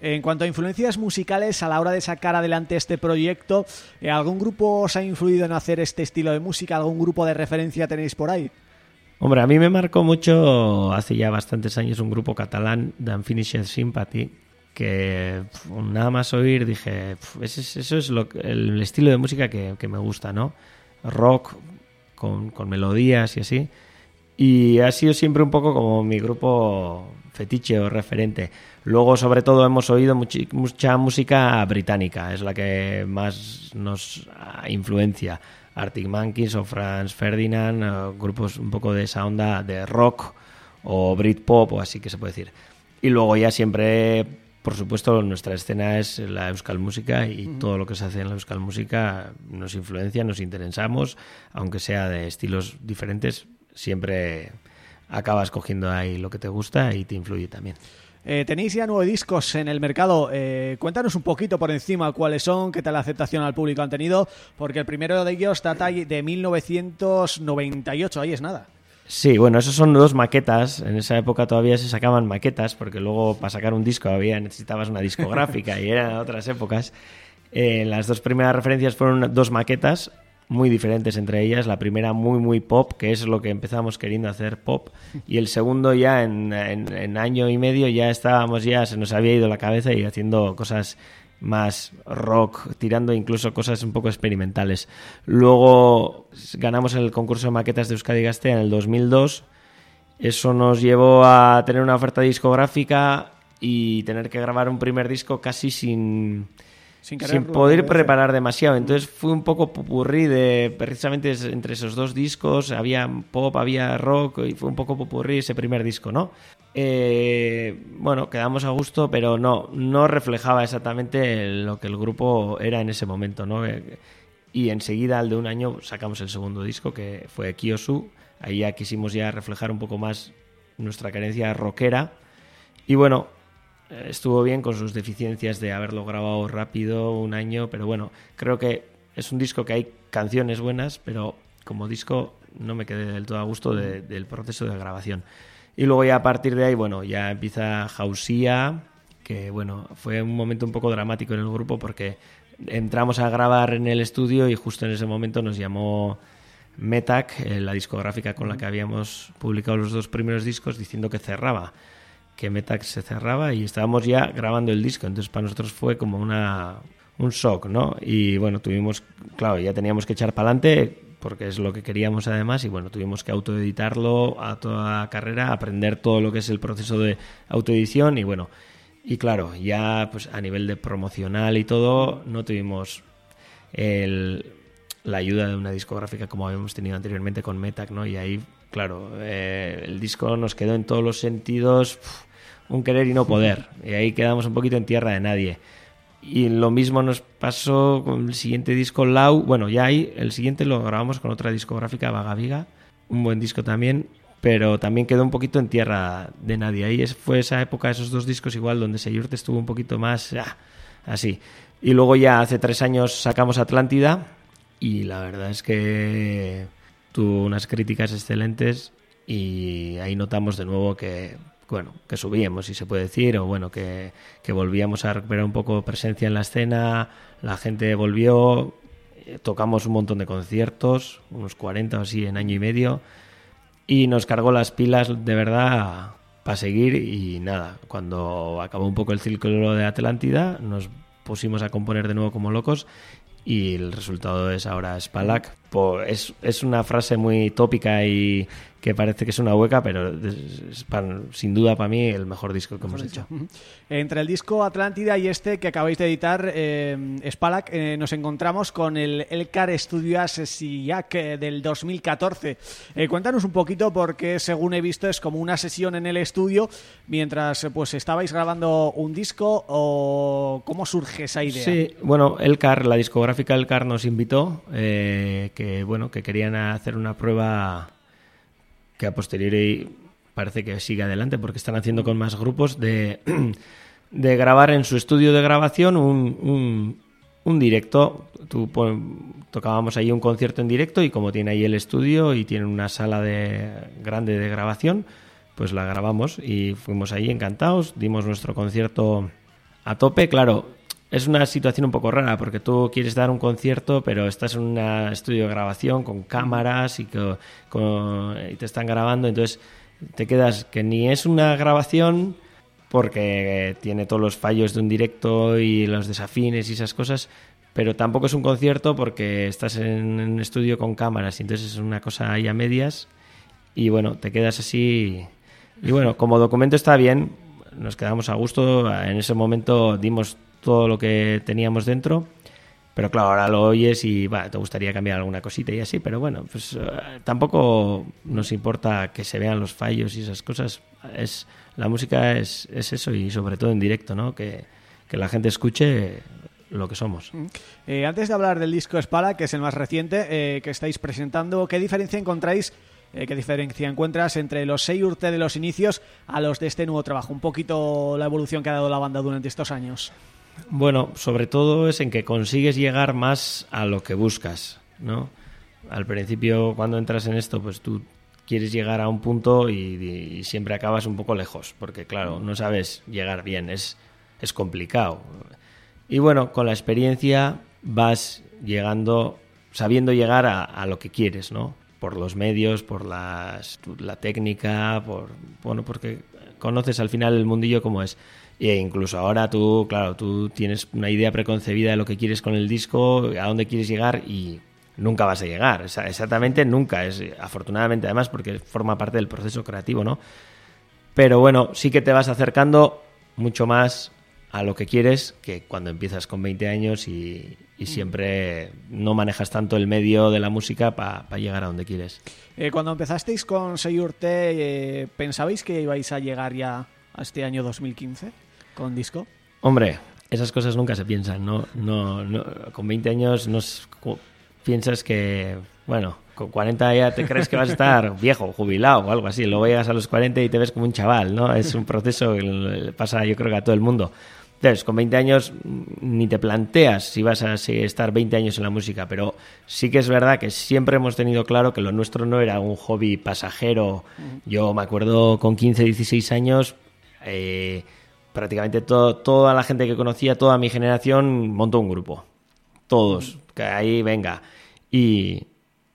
En cuanto a influencias musicales, a la hora de sacar adelante este proyecto, eh, ¿algún grupo os ha influido en hacer este estilo de música? ¿Algún grupo de referencia tenéis por ahí? Hombre, a mí me marcó mucho hace ya bastantes años un grupo catalán, The Unfinished Sympathy, que nada más oír dije, eso es lo, el estilo de música que, que me gusta, ¿no? Rock, con, melodías y así. Y ha sido siempre un poco como mi grupo fetiche o referente. Luego, sobre todo, hemos oído mucha música británica, es la que más nos influencia. Arctic Monkeys o Franz Ferdinand, grupos un poco de esa onda de rock o Britpop o así que se puede decir. Y luego ya siempre por supuesto, nuestra escena es la Euskal Música y todo lo que se hace en la Euskal Música nos influencia, nos interesamos, aunque sea de estilos diferentes, siempre acabas cogiendo ahí lo que te gusta y te influye también. Eh, tenéis ya nueve discos en el mercado. Eh, cuéntanos un poquito por encima cuáles son, qué tal la aceptación al público han tenido, porque el primero de ellos data de 1998, ahí es nada. Sí, bueno, esos son dos maquetas. En esa época todavía se sacaban maquetas, porque luego para sacar un disco había necesitabas una discográfica y eran otras épocas. Eh, las dos primeras referencias fueron dos maquetas muy diferentes entre ellas. La primera muy, muy pop, que es lo que empezamos queriendo hacer pop. Y el segundo ya en, en, año y medio ya estábamos, ya se nos había ido la cabeza y haciendo cosas más rock, tirando incluso cosas un poco experimentales. Luego ganamos el concurso de maquetas de Euskadi Gastea en el 2002. Eso nos llevó a tener una oferta discográfica y tener que grabar un primer disco casi sin sin, poder preparar demasiado. Entonces fue un poco pupurrí de precisamente entre esos dos discos, había pop, había rock y fue un poco pupurrí ese primer disco, ¿no? Eh, bueno, quedamos a gusto, pero no, no reflejaba exactamente lo que el grupo era en ese momento, ¿no? Eh, y enseguida, al de un año, sacamos el segundo disco, que fue Kiosu. Ahí ya quisimos ya reflejar un poco más nuestra carencia rockera. Y bueno, eh, estuvo bien con sus deficiencias de haberlo grabado rápido, un año, pero bueno, creo que es un disco que hay canciones buenas, pero como disco no me quedé del todo a gusto del proceso de grabación. Y luego ya a partir de ahí, bueno, ya empieza Jausía, que bueno, fue un momento un poco dramático en el grupo porque entramos a grabar en el estudio y justo en ese momento nos llamó Metac, eh, la discográfica con la que habíamos publicado los dos primeros discos, diciendo que cerraba que Metax se cerraba y estábamos ya grabando el disco. Entonces para nosotros fue como una, un shock, ¿no? Y bueno, tuvimos, claro, ya teníamos que echar para adelante porque es lo que queríamos además y bueno, tuvimos que autoeditarlo a toda carrera, aprender todo lo que es el proceso de autoedición y bueno, y claro, ya pues a nivel de promocional y todo, no tuvimos el, la ayuda de una discográfica como habíamos tenido anteriormente con Metac, ¿no? Y ahí, claro, eh, el disco nos quedó en todos los sentidos un querer y no poder. Y ahí quedamos un poquito en tierra de nadie. Y lo mismo nos pasó con el siguiente disco, Lau. Bueno, ya ahí, el siguiente lo grabamos con otra discográfica, Vaga Viga. Un buen disco también, pero también quedó un poquito en tierra de nadie. Ahí fue esa época, esos dos discos igual, donde Seyurte estuvo un poquito más ah, así. Y luego ya hace tres años sacamos Atlántida y la verdad es que tuvo unas críticas excelentes y ahí notamos de nuevo que bueno, que subíamos, si se puede decir, o bueno, que, volvíamos a recuperar un poco presencia en la escena, la gente volvió, eh, tocamos un montón de conciertos, unos 40 o así en año y medio, y nos cargó las pilas de verdad para seguir y nada, cuando acabó un poco el ciclo de Atlántida, nos pusimos a componer de nuevo como locos y el resultado es ahora Spalak. Es, es una frase muy tópica y que parece que es una hueca, pero es, sin duda para mí el mejor disco que hemos hecho. Entre el disco Atlántida y este que acabáis de editar, eh, Spalak, eh, nos encontramos con el Elcar Studios Siak eh, del 2014. Eh, cuéntanos un poquito porque según he visto es como una sesión en el estudio mientras pues estabais grabando un disco o cómo surge esa idea. Sí, bueno, Elcar, la discográfica Elcar nos invitó que bueno que querían hacer una prueba que a posteriori parece que sigue adelante porque están haciendo con más grupos de, de grabar en su estudio de grabación un, un, directo. Tú, tocábamos ahí un concierto en directo y como tiene ahí el estudio y tiene una sala de, grande de grabación, pues la grabamos y fuimos ahí encantados, dimos nuestro concierto a tope. Claro, es una situación un poco rara porque tú quieres dar un concierto, pero estás en un estudio de grabación con cámaras y, que, te están grabando, entonces te quedas que ni es una grabación porque tiene todos los fallos de un directo y los desafines y esas cosas, pero tampoco es un concierto porque estás en un estudio con cámaras entonces es una cosa ahí a medias y bueno, te quedas así y bueno, como documento está bien, nos quedamos a gusto, en ese momento dimos todo lo que teníamos dentro. Pero claro, ahora lo oyes y te gustaría cambiar alguna cosita y así, pero bueno, pues eh, tampoco nos importa que se vean los fallos y esas cosas. Es La música es, es eso y sobre todo en directo, ¿no? Que, que la gente escuche lo que somos. Mm. Eh, antes de hablar del disco Espala, que es el más reciente eh, que estáis presentando, ¿qué diferencia encontráis ¿qué diferencia encuentras entre los Seyurte de los inicios a los de este nuevo trabajo? Un poquito la evolución que ha dado la banda durante estos años. Bueno, sobre todo es en que consigues llegar más a lo que buscas, ¿no? Al principio, cuando entras en esto, pues tú quieres llegar a un punto y, siempre acabas un poco lejos, porque claro, no sabes llegar bien, es, es complicado. Y bueno, con la experiencia vas llegando, sabiendo llegar a, lo que quieres, ¿no? Por los medios, por las, la técnica, por bueno, porque conoces al final el mundillo como es. E incluso ahora tú, claro, tú tienes una idea preconcebida de lo que quieres con el disco, a dónde quieres llegar y nunca vas a llegar. Exactamente nunca. Es afortunadamente además porque forma parte del proceso creativo, ¿no? Pero bueno, sí que te vas acercando mucho más a lo que quieres que cuando empiezas con 20 años y, siempre no manejas tanto el medio de la música para llegar a donde quieres. Eh, cuando empezasteis con Seyurte, eh, ¿pensabais que ibais a llegar ya a este año 2015 con disco? Hombre, esas cosas nunca se piensan, ¿no? no, no con 20 años no piensas que, bueno, con 40 ya te crees que vas a estar viejo, jubilado o algo así. Luego llegas a los 40 y te ves como un chaval, ¿no? Es un proceso que pasa yo creo que a todo el mundo. Entonces, con 20 años ni te planteas si vas a estar 20 años en la música, pero sí que es verdad que siempre hemos tenido claro que lo nuestro no era un hobby pasajero. Yo me acuerdo con 15, 16 años, eh, prácticamente toda la gente que conocía, toda mi generación, montó un grupo. Todos, que ahí venga. Y,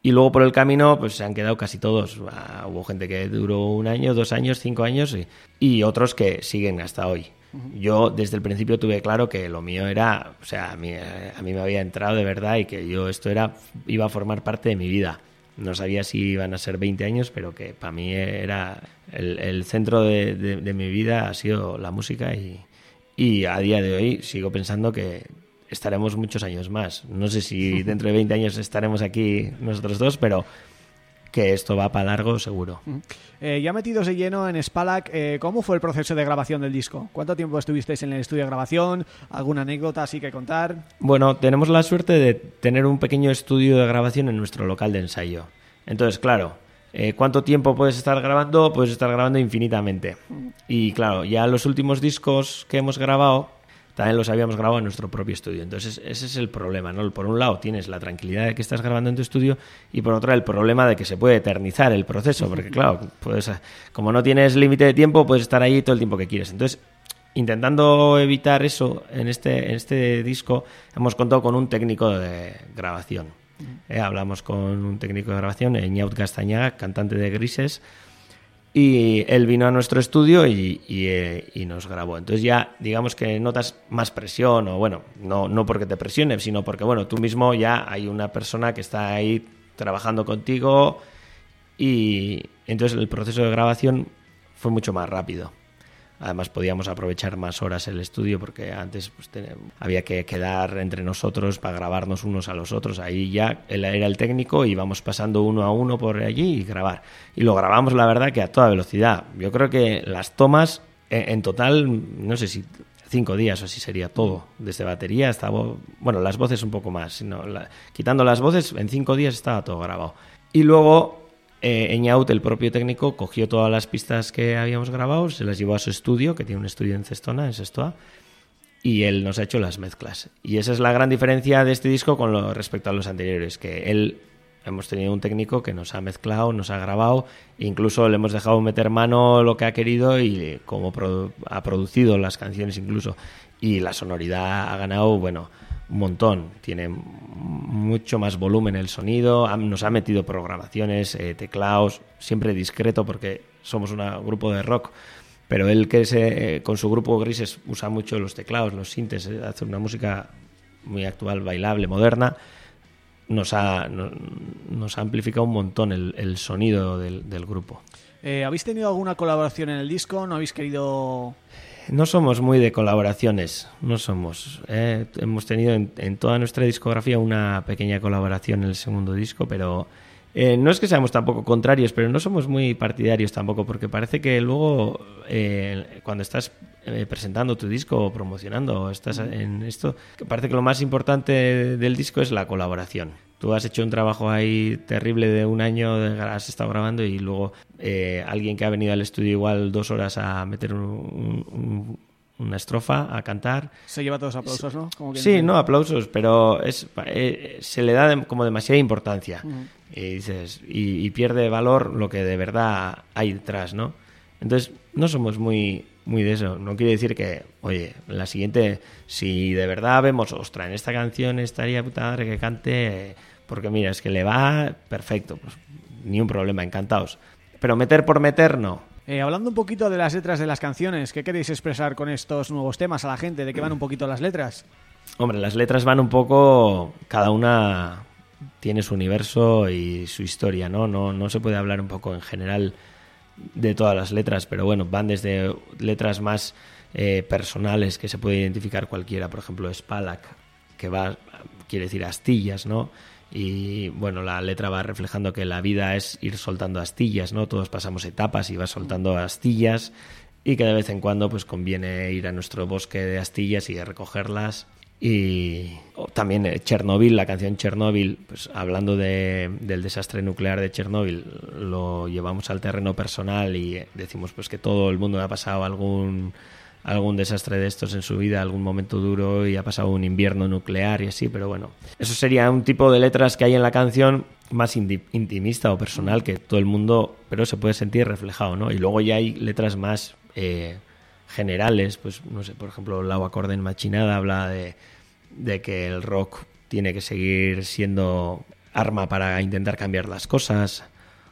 y luego por el camino, pues se han quedado casi todos. Ah, hubo gente que duró un año, dos años, cinco años y otros que siguen hasta hoy. Yo desde el principio tuve claro que lo mío era, o sea, a mí, a mí me había entrado de verdad y que yo esto era iba a formar parte de mi vida. No sabía si iban a ser 20 años, pero que para mí era el, centro de, mi vida ha sido la música y, y a día de hoy sigo pensando que estaremos muchos años más. No sé si dentro de 20 años estaremos aquí nosotros dos, pero que esto va para largo seguro. Eh, ya metidos de lleno en Spalac, eh, ¿cómo fue el proceso de grabación del disco? ¿Cuánto tiempo estuvisteis en el estudio de grabación? ¿Alguna anécdota así que contar? Bueno, tenemos la suerte de tener un pequeño estudio de grabación en nuestro local de ensayo. Entonces, claro, eh, ¿cuánto tiempo puedes estar grabando? Puedes estar grabando infinitamente. Y claro, ya los últimos discos que hemos grabado también los habíamos grabado en nuestro propio estudio. Entonces, ese es el problema, ¿no? Por un lado tienes la tranquilidad de que estás grabando en tu estudio y por otro el problema de que se puede eternizar el proceso, porque claro, pues como no tienes límite de tiempo, puedes estar ahí todo el tiempo que quieres. Entonces, intentando evitar eso en este, en este disco, hemos contado con un técnico de grabación. Eh, hablamos con un técnico de grabación, Ñaut Castañaga, cantante de Grises, y él vino a nuestro estudio eh, y, nos grabó. Entonces ya digamos que notas más presión, o bueno, no, no porque te presione, sino porque bueno, tú mismo ya hay una persona que está ahí trabajando contigo y entonces el proceso de grabación fue mucho más rápido. Además podíamos aprovechar más horas el estudio porque antes pues, había que quedar entre nosotros para grabarnos unos a los otros. Ahí ya él era el técnico y íbamos pasando uno a uno por allí y grabar. Y lo grabamos la verdad que a toda velocidad. Yo creo que las tomas en, total, no sé si cinco días o así sería todo, desde batería hasta... Bueno, las voces un poco más, sino quitando las voces, en cinco días estaba todo grabado. Y luego eh, Eñaut, el propio técnico, cogió todas las pistas que habíamos grabado, se las llevó a su estudio, que tiene un estudio en Cestona, en Sestoa, y él nos ha hecho las mezclas. Y esa es la gran diferencia de este disco con respecto a los anteriores, que él hemos tenido un técnico que nos ha mezclado, nos ha grabado, incluso le hemos dejado meter mano lo que ha querido y como ha producido las canciones incluso. Y la sonoridad ha ganado, bueno, montón. Tiene mucho más volumen el sonido, nos ha metido programaciones, eh, teclados, siempre discreto porque somos un grupo de rock. Pero él que se, eh, con su grupo Grises usa mucho los teclados, los sintes, eh, hace una música muy actual, bailable, moderna, nos ha, nos ha amplificado un montón el, sonido del, del grupo. ¿Habéis tenido alguna colaboración en el disco? ¿No habéis querido no somos muy de colaboraciones, no somos. Eh. hemos tenido en, toda nuestra discografía una pequeña colaboración en el segundo disco, pero eh, no es que seamos tampoco contrarios, pero no somos muy partidarios tampoco, porque parece que luego eh, cuando estás presentando tu disco o promocionando o estás en esto, parece que lo más importante del disco es la colaboración. Tú has hecho un trabajo ahí terrible de un año, has estado grabando y luego eh, alguien que ha venido al estudio igual dos horas a meter una estrofa, a cantar. Se lleva todos aplausos, ¿no? sí, no aplausos, pero es, eh, se le da como demasiada importancia. Y dices, y, pierde valor lo que de verdad hay detrás, ¿no? Entonces, no somos muy, muy de eso. No quiere decir que, oye, la siguiente, si de verdad vemos, ostra, en esta canción estaría puta madre que cante, porque mira, es que le va perfecto, pues ni un problema, encantados. Pero meter por meter, no. Eh, hablando un poquito de las letras de las canciones, ¿qué queréis expresar con estos nuevos temas a la gente? ¿De qué van un poquito las letras? Hombre, las letras van un poco, cada una tiene su universo y su historia, ¿no? No, no se puede hablar un poco en general de todas las letras, pero bueno, van desde letras más eh, personales que se puede identificar cualquiera, por ejemplo, Spalak, que va, quiere decir astillas, ¿no? Y bueno, la letra va reflejando que la vida es ir soltando astillas, ¿no? Todos pasamos etapas y vas soltando astillas y que de vez en cuando pues conviene ir a nuestro bosque de astillas y recogerlas y también eh, Chernobyl, la canción Chernobyl, pues hablando de, del desastre nuclear de Chernobyl, lo llevamos al terreno personal y decimos pues que todo el mundo ha pasado algún algún desastre de estos en su vida, algún momento duro y ha pasado un invierno nuclear y así, pero bueno, eso sería un tipo de letras que hay en la canción más intimista o personal que todo el mundo, pero se puede sentir reflejado, ¿no? Y luego ya hay letras más eh, generales, pues no sé, por ejemplo, Lau Acorde en Machinada habla de, de que el rock tiene que seguir siendo arma para intentar cambiar las cosas,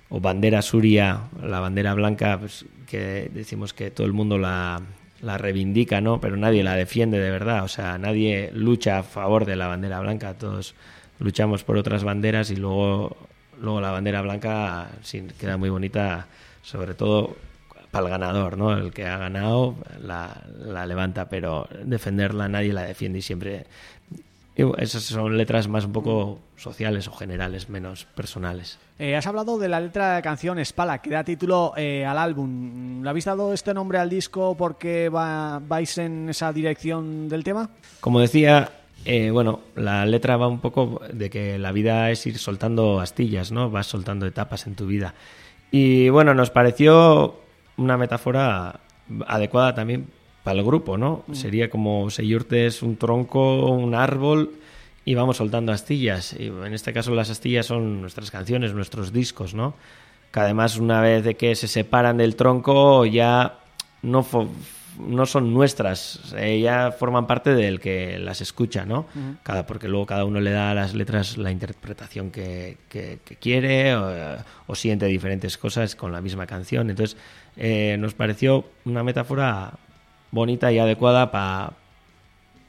o bandera suria, la bandera blanca, pues, que decimos que todo el mundo la, la reivindica, ¿no? Pero nadie la defiende de verdad, o sea, nadie lucha a favor de la bandera blanca, todos luchamos por otras banderas y luego, luego la bandera blanca queda muy bonita, sobre todo para el ganador, ¿no? El que ha ganado la, levanta, pero defenderla nadie la defiende y siempre... esas son letras más un poco sociales o generales, menos personales. Eh, has hablado de la letra de la canción Spala, que da título eh, al álbum. ¿Le habéis dado este nombre al disco porque va, vais en esa dirección del tema? Como decía, eh, bueno, la letra va un poco de que la vida es ir soltando astillas, ¿no? Vas soltando etapas en tu vida. Y bueno, nos pareció una metáfora adecuada también para el grupo, ¿no? Mm. Sería como si es un tronco, un árbol y vamos soltando astillas. Y en este caso las astillas son nuestras canciones, nuestros discos, ¿no? Que además una vez de que se separan del tronco ya no no son nuestras, eh, ya forman parte del que las escucha, ¿no? cada, porque luego cada uno le da a las letras la interpretación que, quiere o, siente diferentes cosas con la misma canción. Entonces, eh, nos pareció una metáfora bonita y adecuada para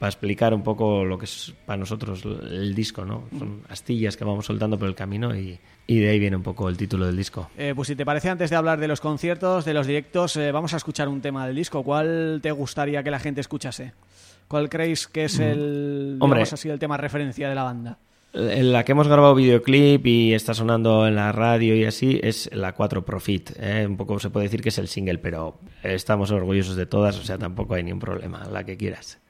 para explicar un poco lo que es para nosotros el disco, ¿no? Son astillas que vamos soltando por el camino y, de ahí viene un poco el título del disco. Eh, pues si te parece, antes de hablar de los conciertos, de los directos, eh, vamos a escuchar un tema del disco. ¿Cuál te gustaría que la gente escuchase? ¿Cuál creéis que es el, Hombre, así, el tema referencia de la banda? La que hemos grabado videoclip y está sonando en la radio y así es la 4 Profit. ¿eh? Un poco se puede decir que es el single, pero estamos orgullosos de todas, o sea, tampoco hay ningún problema, la que quieras.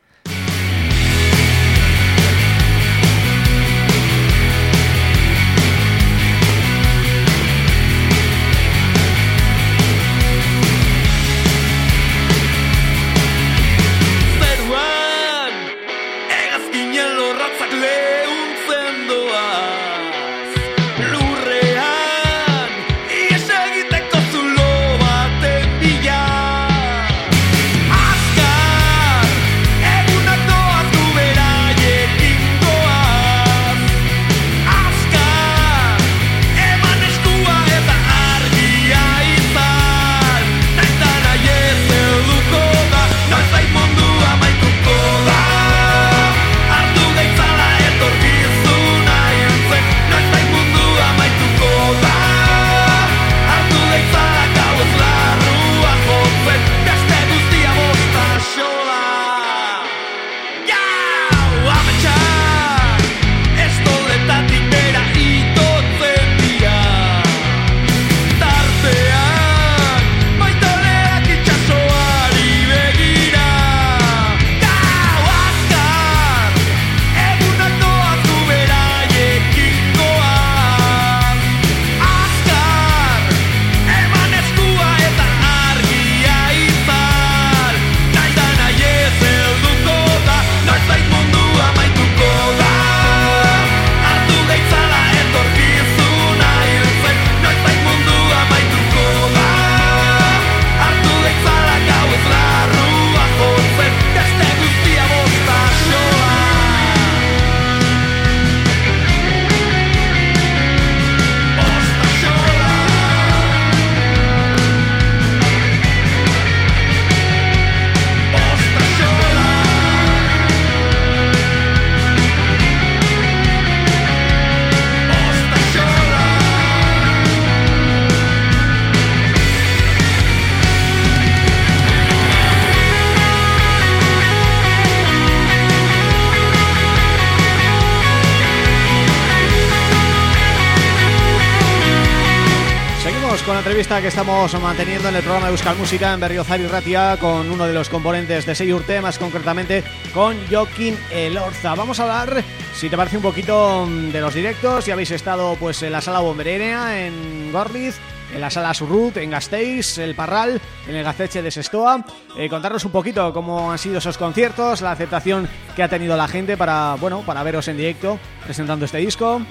Que estamos manteniendo en el programa de Buscar Música en Berriozar y Ratia con uno de los componentes de Seyurte, más concretamente con Joaquín Elorza. Vamos a hablar, si te parece un poquito, de los directos. Ya habéis estado pues en la Sala Bomberena, en Gorliz, en la Sala Surrut, en Gasteiz, el Parral, en el Gaceche de Sestoa. Eh, contarnos un poquito cómo han sido esos conciertos, la aceptación que ha tenido la gente para, bueno, para veros en directo presentando este disco.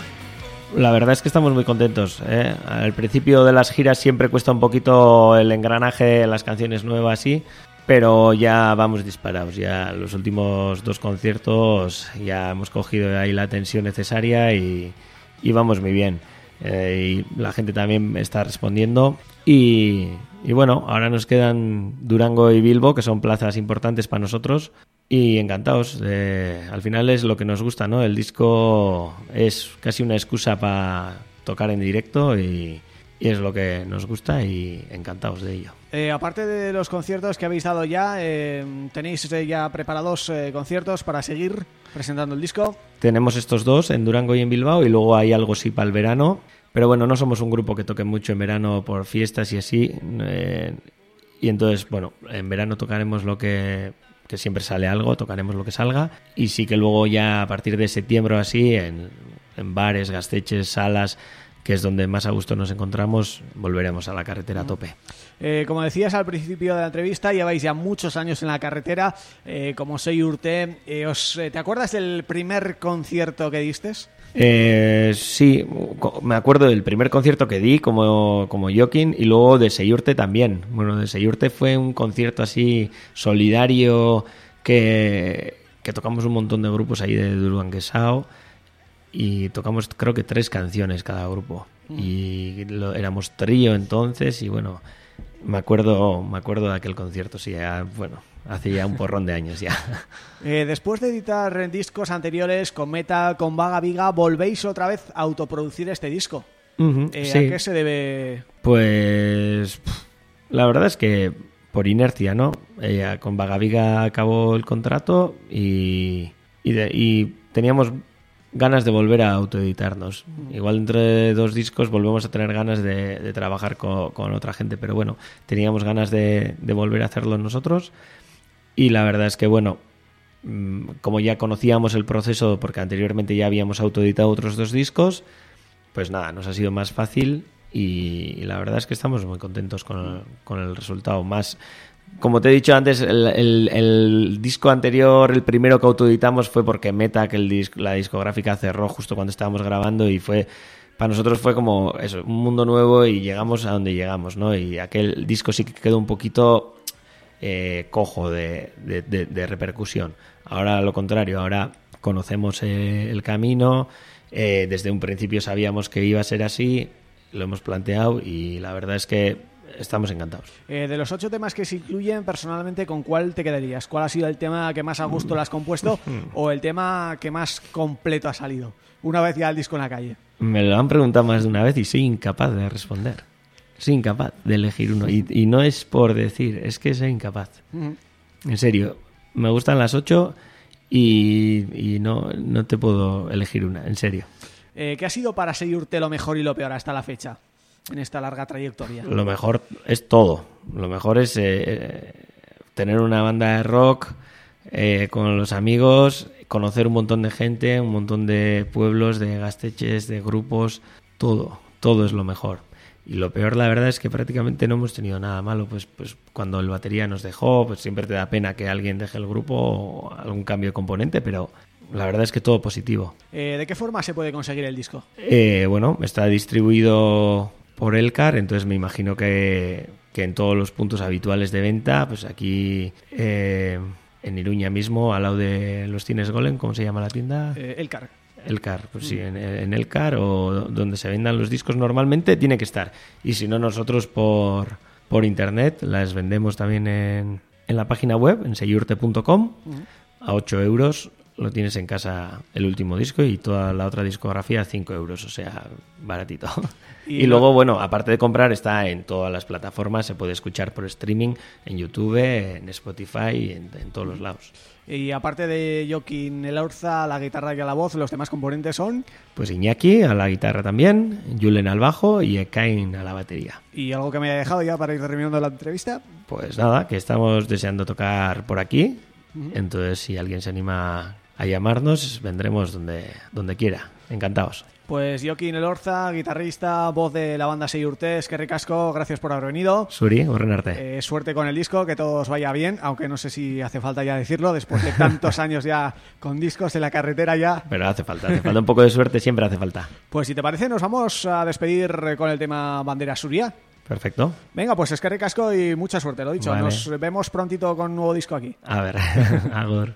La verdad es que estamos muy contentos. ¿eh? Al principio de las giras siempre cuesta un poquito el engranaje, las canciones nuevas y pero ya vamos disparados. Ya los últimos dos conciertos ya hemos cogido ahí la tensión necesaria y, vamos muy bien. Eh, y la gente también está respondiendo y bueno, ahora nos quedan Durango y Bilbo, que son plazas importantes para nosotros, y encantados. al final es lo que nos gusta, ¿no? El disco es casi una excusa para tocar en directo y, es lo que nos gusta y encantados de ello. Eh, aparte de los conciertos que habéis dado ya, eh, ¿tenéis ya preparados eh, conciertos para seguir presentando el disco? Tenemos estos dos, en Durango y en Bilbao, y luego hay algo sí para el verano. Pero bueno, no somos un grupo que toque mucho en verano por fiestas y así. y entonces, bueno, en verano tocaremos lo que que siempre sale algo, tocaremos lo que salga. Y sí que luego ya a partir de septiembre o así, en, bares, gasteches, salas, que es donde más a gusto nos encontramos, volveremos a la carretera a tope. Eh, como decías al principio de la entrevista, lleváis ya muchos años en la carretera, eh, como soy Urte. Eh, os, ¿Te acuerdas del primer concierto que diste? Eh, sí, me acuerdo del primer concierto que di como, como Joaquín y luego de Seyurte también. Bueno, de Seyurte fue un concierto así solidario que, que tocamos un montón de grupos ahí de Duranguesao y tocamos creo que tres canciones cada grupo. Mm. Y éramos trío entonces y bueno, me acuerdo, me acuerdo de aquel concierto, sí, bueno, hace ya un porrón de años ya. Eh, después de editar discos anteriores con Meta, con Vaga Viga, volvéis otra vez a autoproducir este disco. Eh, ¿A qué se debe? Pues la verdad es que por inercia, ¿no? con Vaga Viga acabó el contrato y, y teníamos ganas de volver a autoeditarnos. Igual entre dos discos volvemos a tener ganas de, trabajar con, otra gente, pero bueno, teníamos ganas de, volver a hacerlo nosotros y la verdad es que bueno, mm, como ya conocíamos el proceso porque anteriormente ya habíamos autoeditado otros dos discos, pues nada, nos ha sido más fácil y, la verdad es que estamos muy contentos con con el resultado. Más como te he dicho antes, el, disco anterior, el primero que autoeditamos fue porque Meta, que el la discográfica cerró justo cuando estábamos grabando y fue para nosotros fue como un mundo nuevo y llegamos a donde llegamos, ¿no? Y aquel disco sí que quedó un poquito eh, cojo de, repercusión. Ahora lo contrario, ahora conocemos eh, el camino, eh, desde un principio sabíamos que iba a ser así, lo hemos planteado y la verdad es que estamos encantados. Eh, de los ocho temas que se incluyen, personalmente, ¿con cuál te quedarías? ¿Cuál ha sido el tema que más a gusto lo has compuesto o el tema que más completo ha salido? Una vez ya el disco en la calle. Me lo han preguntado más de una vez y soy incapaz de responder. Soy incapaz de elegir uno. Y, no es por decir, es que soy incapaz. En serio, me gustan las ocho y, no, no te puedo elegir una, en serio. Eh, ¿Qué ha sido para seguirte lo mejor y lo peor hasta la fecha? En esta larga trayectoria? Lo mejor es todo. Lo mejor es eh, eh, tener una banda de rock eh, con los amigos, conocer un montón de gente, un montón de pueblos, de gasteches, de grupos, todo, todo es lo mejor. Y lo peor, la verdad, es que prácticamente no hemos tenido nada malo. Pues, pues cuando el batería nos dejó, pues siempre te da pena que alguien deje el grupo o algún cambio de componente, pero la verdad es que todo positivo. ¿De qué forma se puede conseguir el disco? bueno, está distribuido por Elcar, entonces me imagino que, en todos los puntos habituales de venta, pues aquí eh, en Iruña mismo, al lado de los cines Golem, ¿cómo se llama la tienda? Eh, Elcar. Elcar, pues sí, en, en, Elcar o donde se vendan los discos normalmente tiene que estar. Y si no, nosotros por, por internet las vendemos también en, en la página web, en seyurte.com, a 8 euros lo tienes en casa el último disco y toda la otra discografía 5 euros, o sea, baratito. Y luego, bueno, aparte de comprar, está en todas las plataformas, se puede escuchar por streaming, en YouTube, en Spotify, en, en todos los lados. Y aparte de Joaquín Elorza, a la guitarra y a la voz, los demás componentes son... Pues Iñaki a la guitarra también, Julen al bajo y Ekain a la batería. Y algo que me haya dejado ya para ir terminando la entrevista. Pues nada, que estamos deseando tocar por aquí, entonces si alguien se anima a llamarnos, vendremos donde, donde quiera. Encantados. Pues Joaquín Elorza, guitarrista, voz de la banda Seyurtes, que ricasco, gracias por haber venido. Suri, horrenarte. Eh, suerte con el disco, que todo os vaya bien, aunque no sé si hace falta ya decirlo, después de tantos años ya con discos en la carretera ya. Pero hace falta, hace falta un poco de suerte, siempre hace falta. Pues si te parece, nos vamos a despedir con el tema Bandera Suria. Perfecto. Venga, pues es que ricasco y mucha suerte, lo dicho. Vale. Nos vemos prontito con un nuevo disco aquí. A ver, Agor.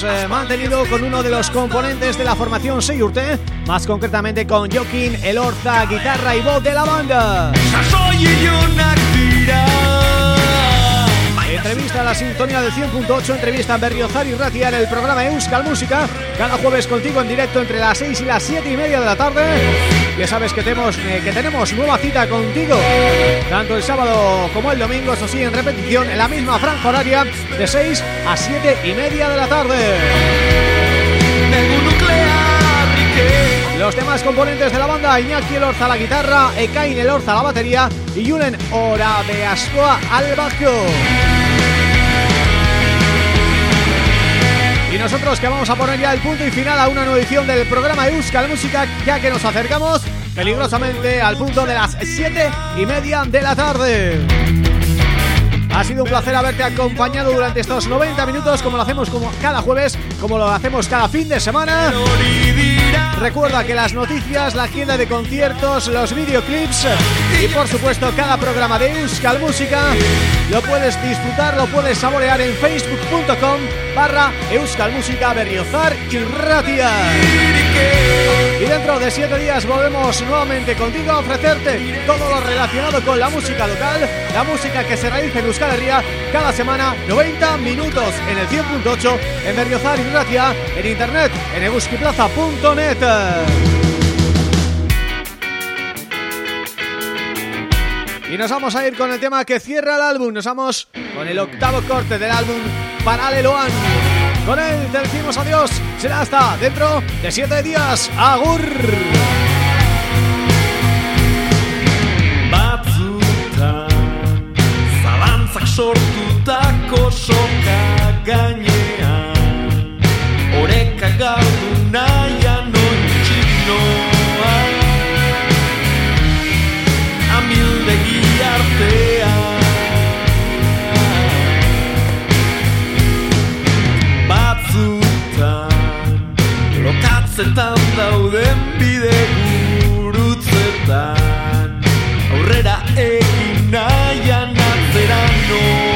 Eh, mantenido con uno de los componentes de la formación Seyurte, más concretamente con Joaquín Elorza, guitarra y voz de la banda. Entrevista a la sintonía del 100.8, entrevista en Berriozar y Ratia en el programa Euskal Música, cada jueves contigo en directo entre las 6 y las 7 y media de la tarde. Ya sabes que tenemos, eh, que tenemos nueva cita contigo, tanto el sábado como el domingo, eso sí, en repetición, en la misma franja horaria, de 6 a 7 y media de la tarde. Los demás componentes de la banda, Iñaki Elorza a la guitarra, Ekain Elorza a la batería y Julen Orabeascoa al bajo. Nosotros que vamos a poner ya el punto y final a una nueva edición del programa Euskal Música Ya que nos acercamos peligrosamente al punto de las 7 y media de la tarde ha sido un placer haberte acompañado durante estos 90 minutos como lo hacemos como cada jueves, como lo hacemos cada fin de semana. Recuerda que las noticias, la agenda de conciertos, los videoclips y por supuesto cada programa de Euskal Música lo puedes disfrutar, lo puedes saborear en facebook.com barra Euskal Música Berriozar y Ratia. Y dentro de siete días volvemos nuevamente contigo a ofrecerte todo lo relacionado con la música local, la música que se realiza en Euskal Herria cada semana 90 minutos en el 100.8 en Berriozar y Ratia, en internet en euskiplaza.net. Y nos vamos a ir con el tema que cierra el álbum. Nos vamos con el octavo corte del álbum Paraleloan Con él te decimos adiós. Será hasta dentro de siete días. Agur zertan dauden bide gurutzetan. Aurrera egin nahian atzera noa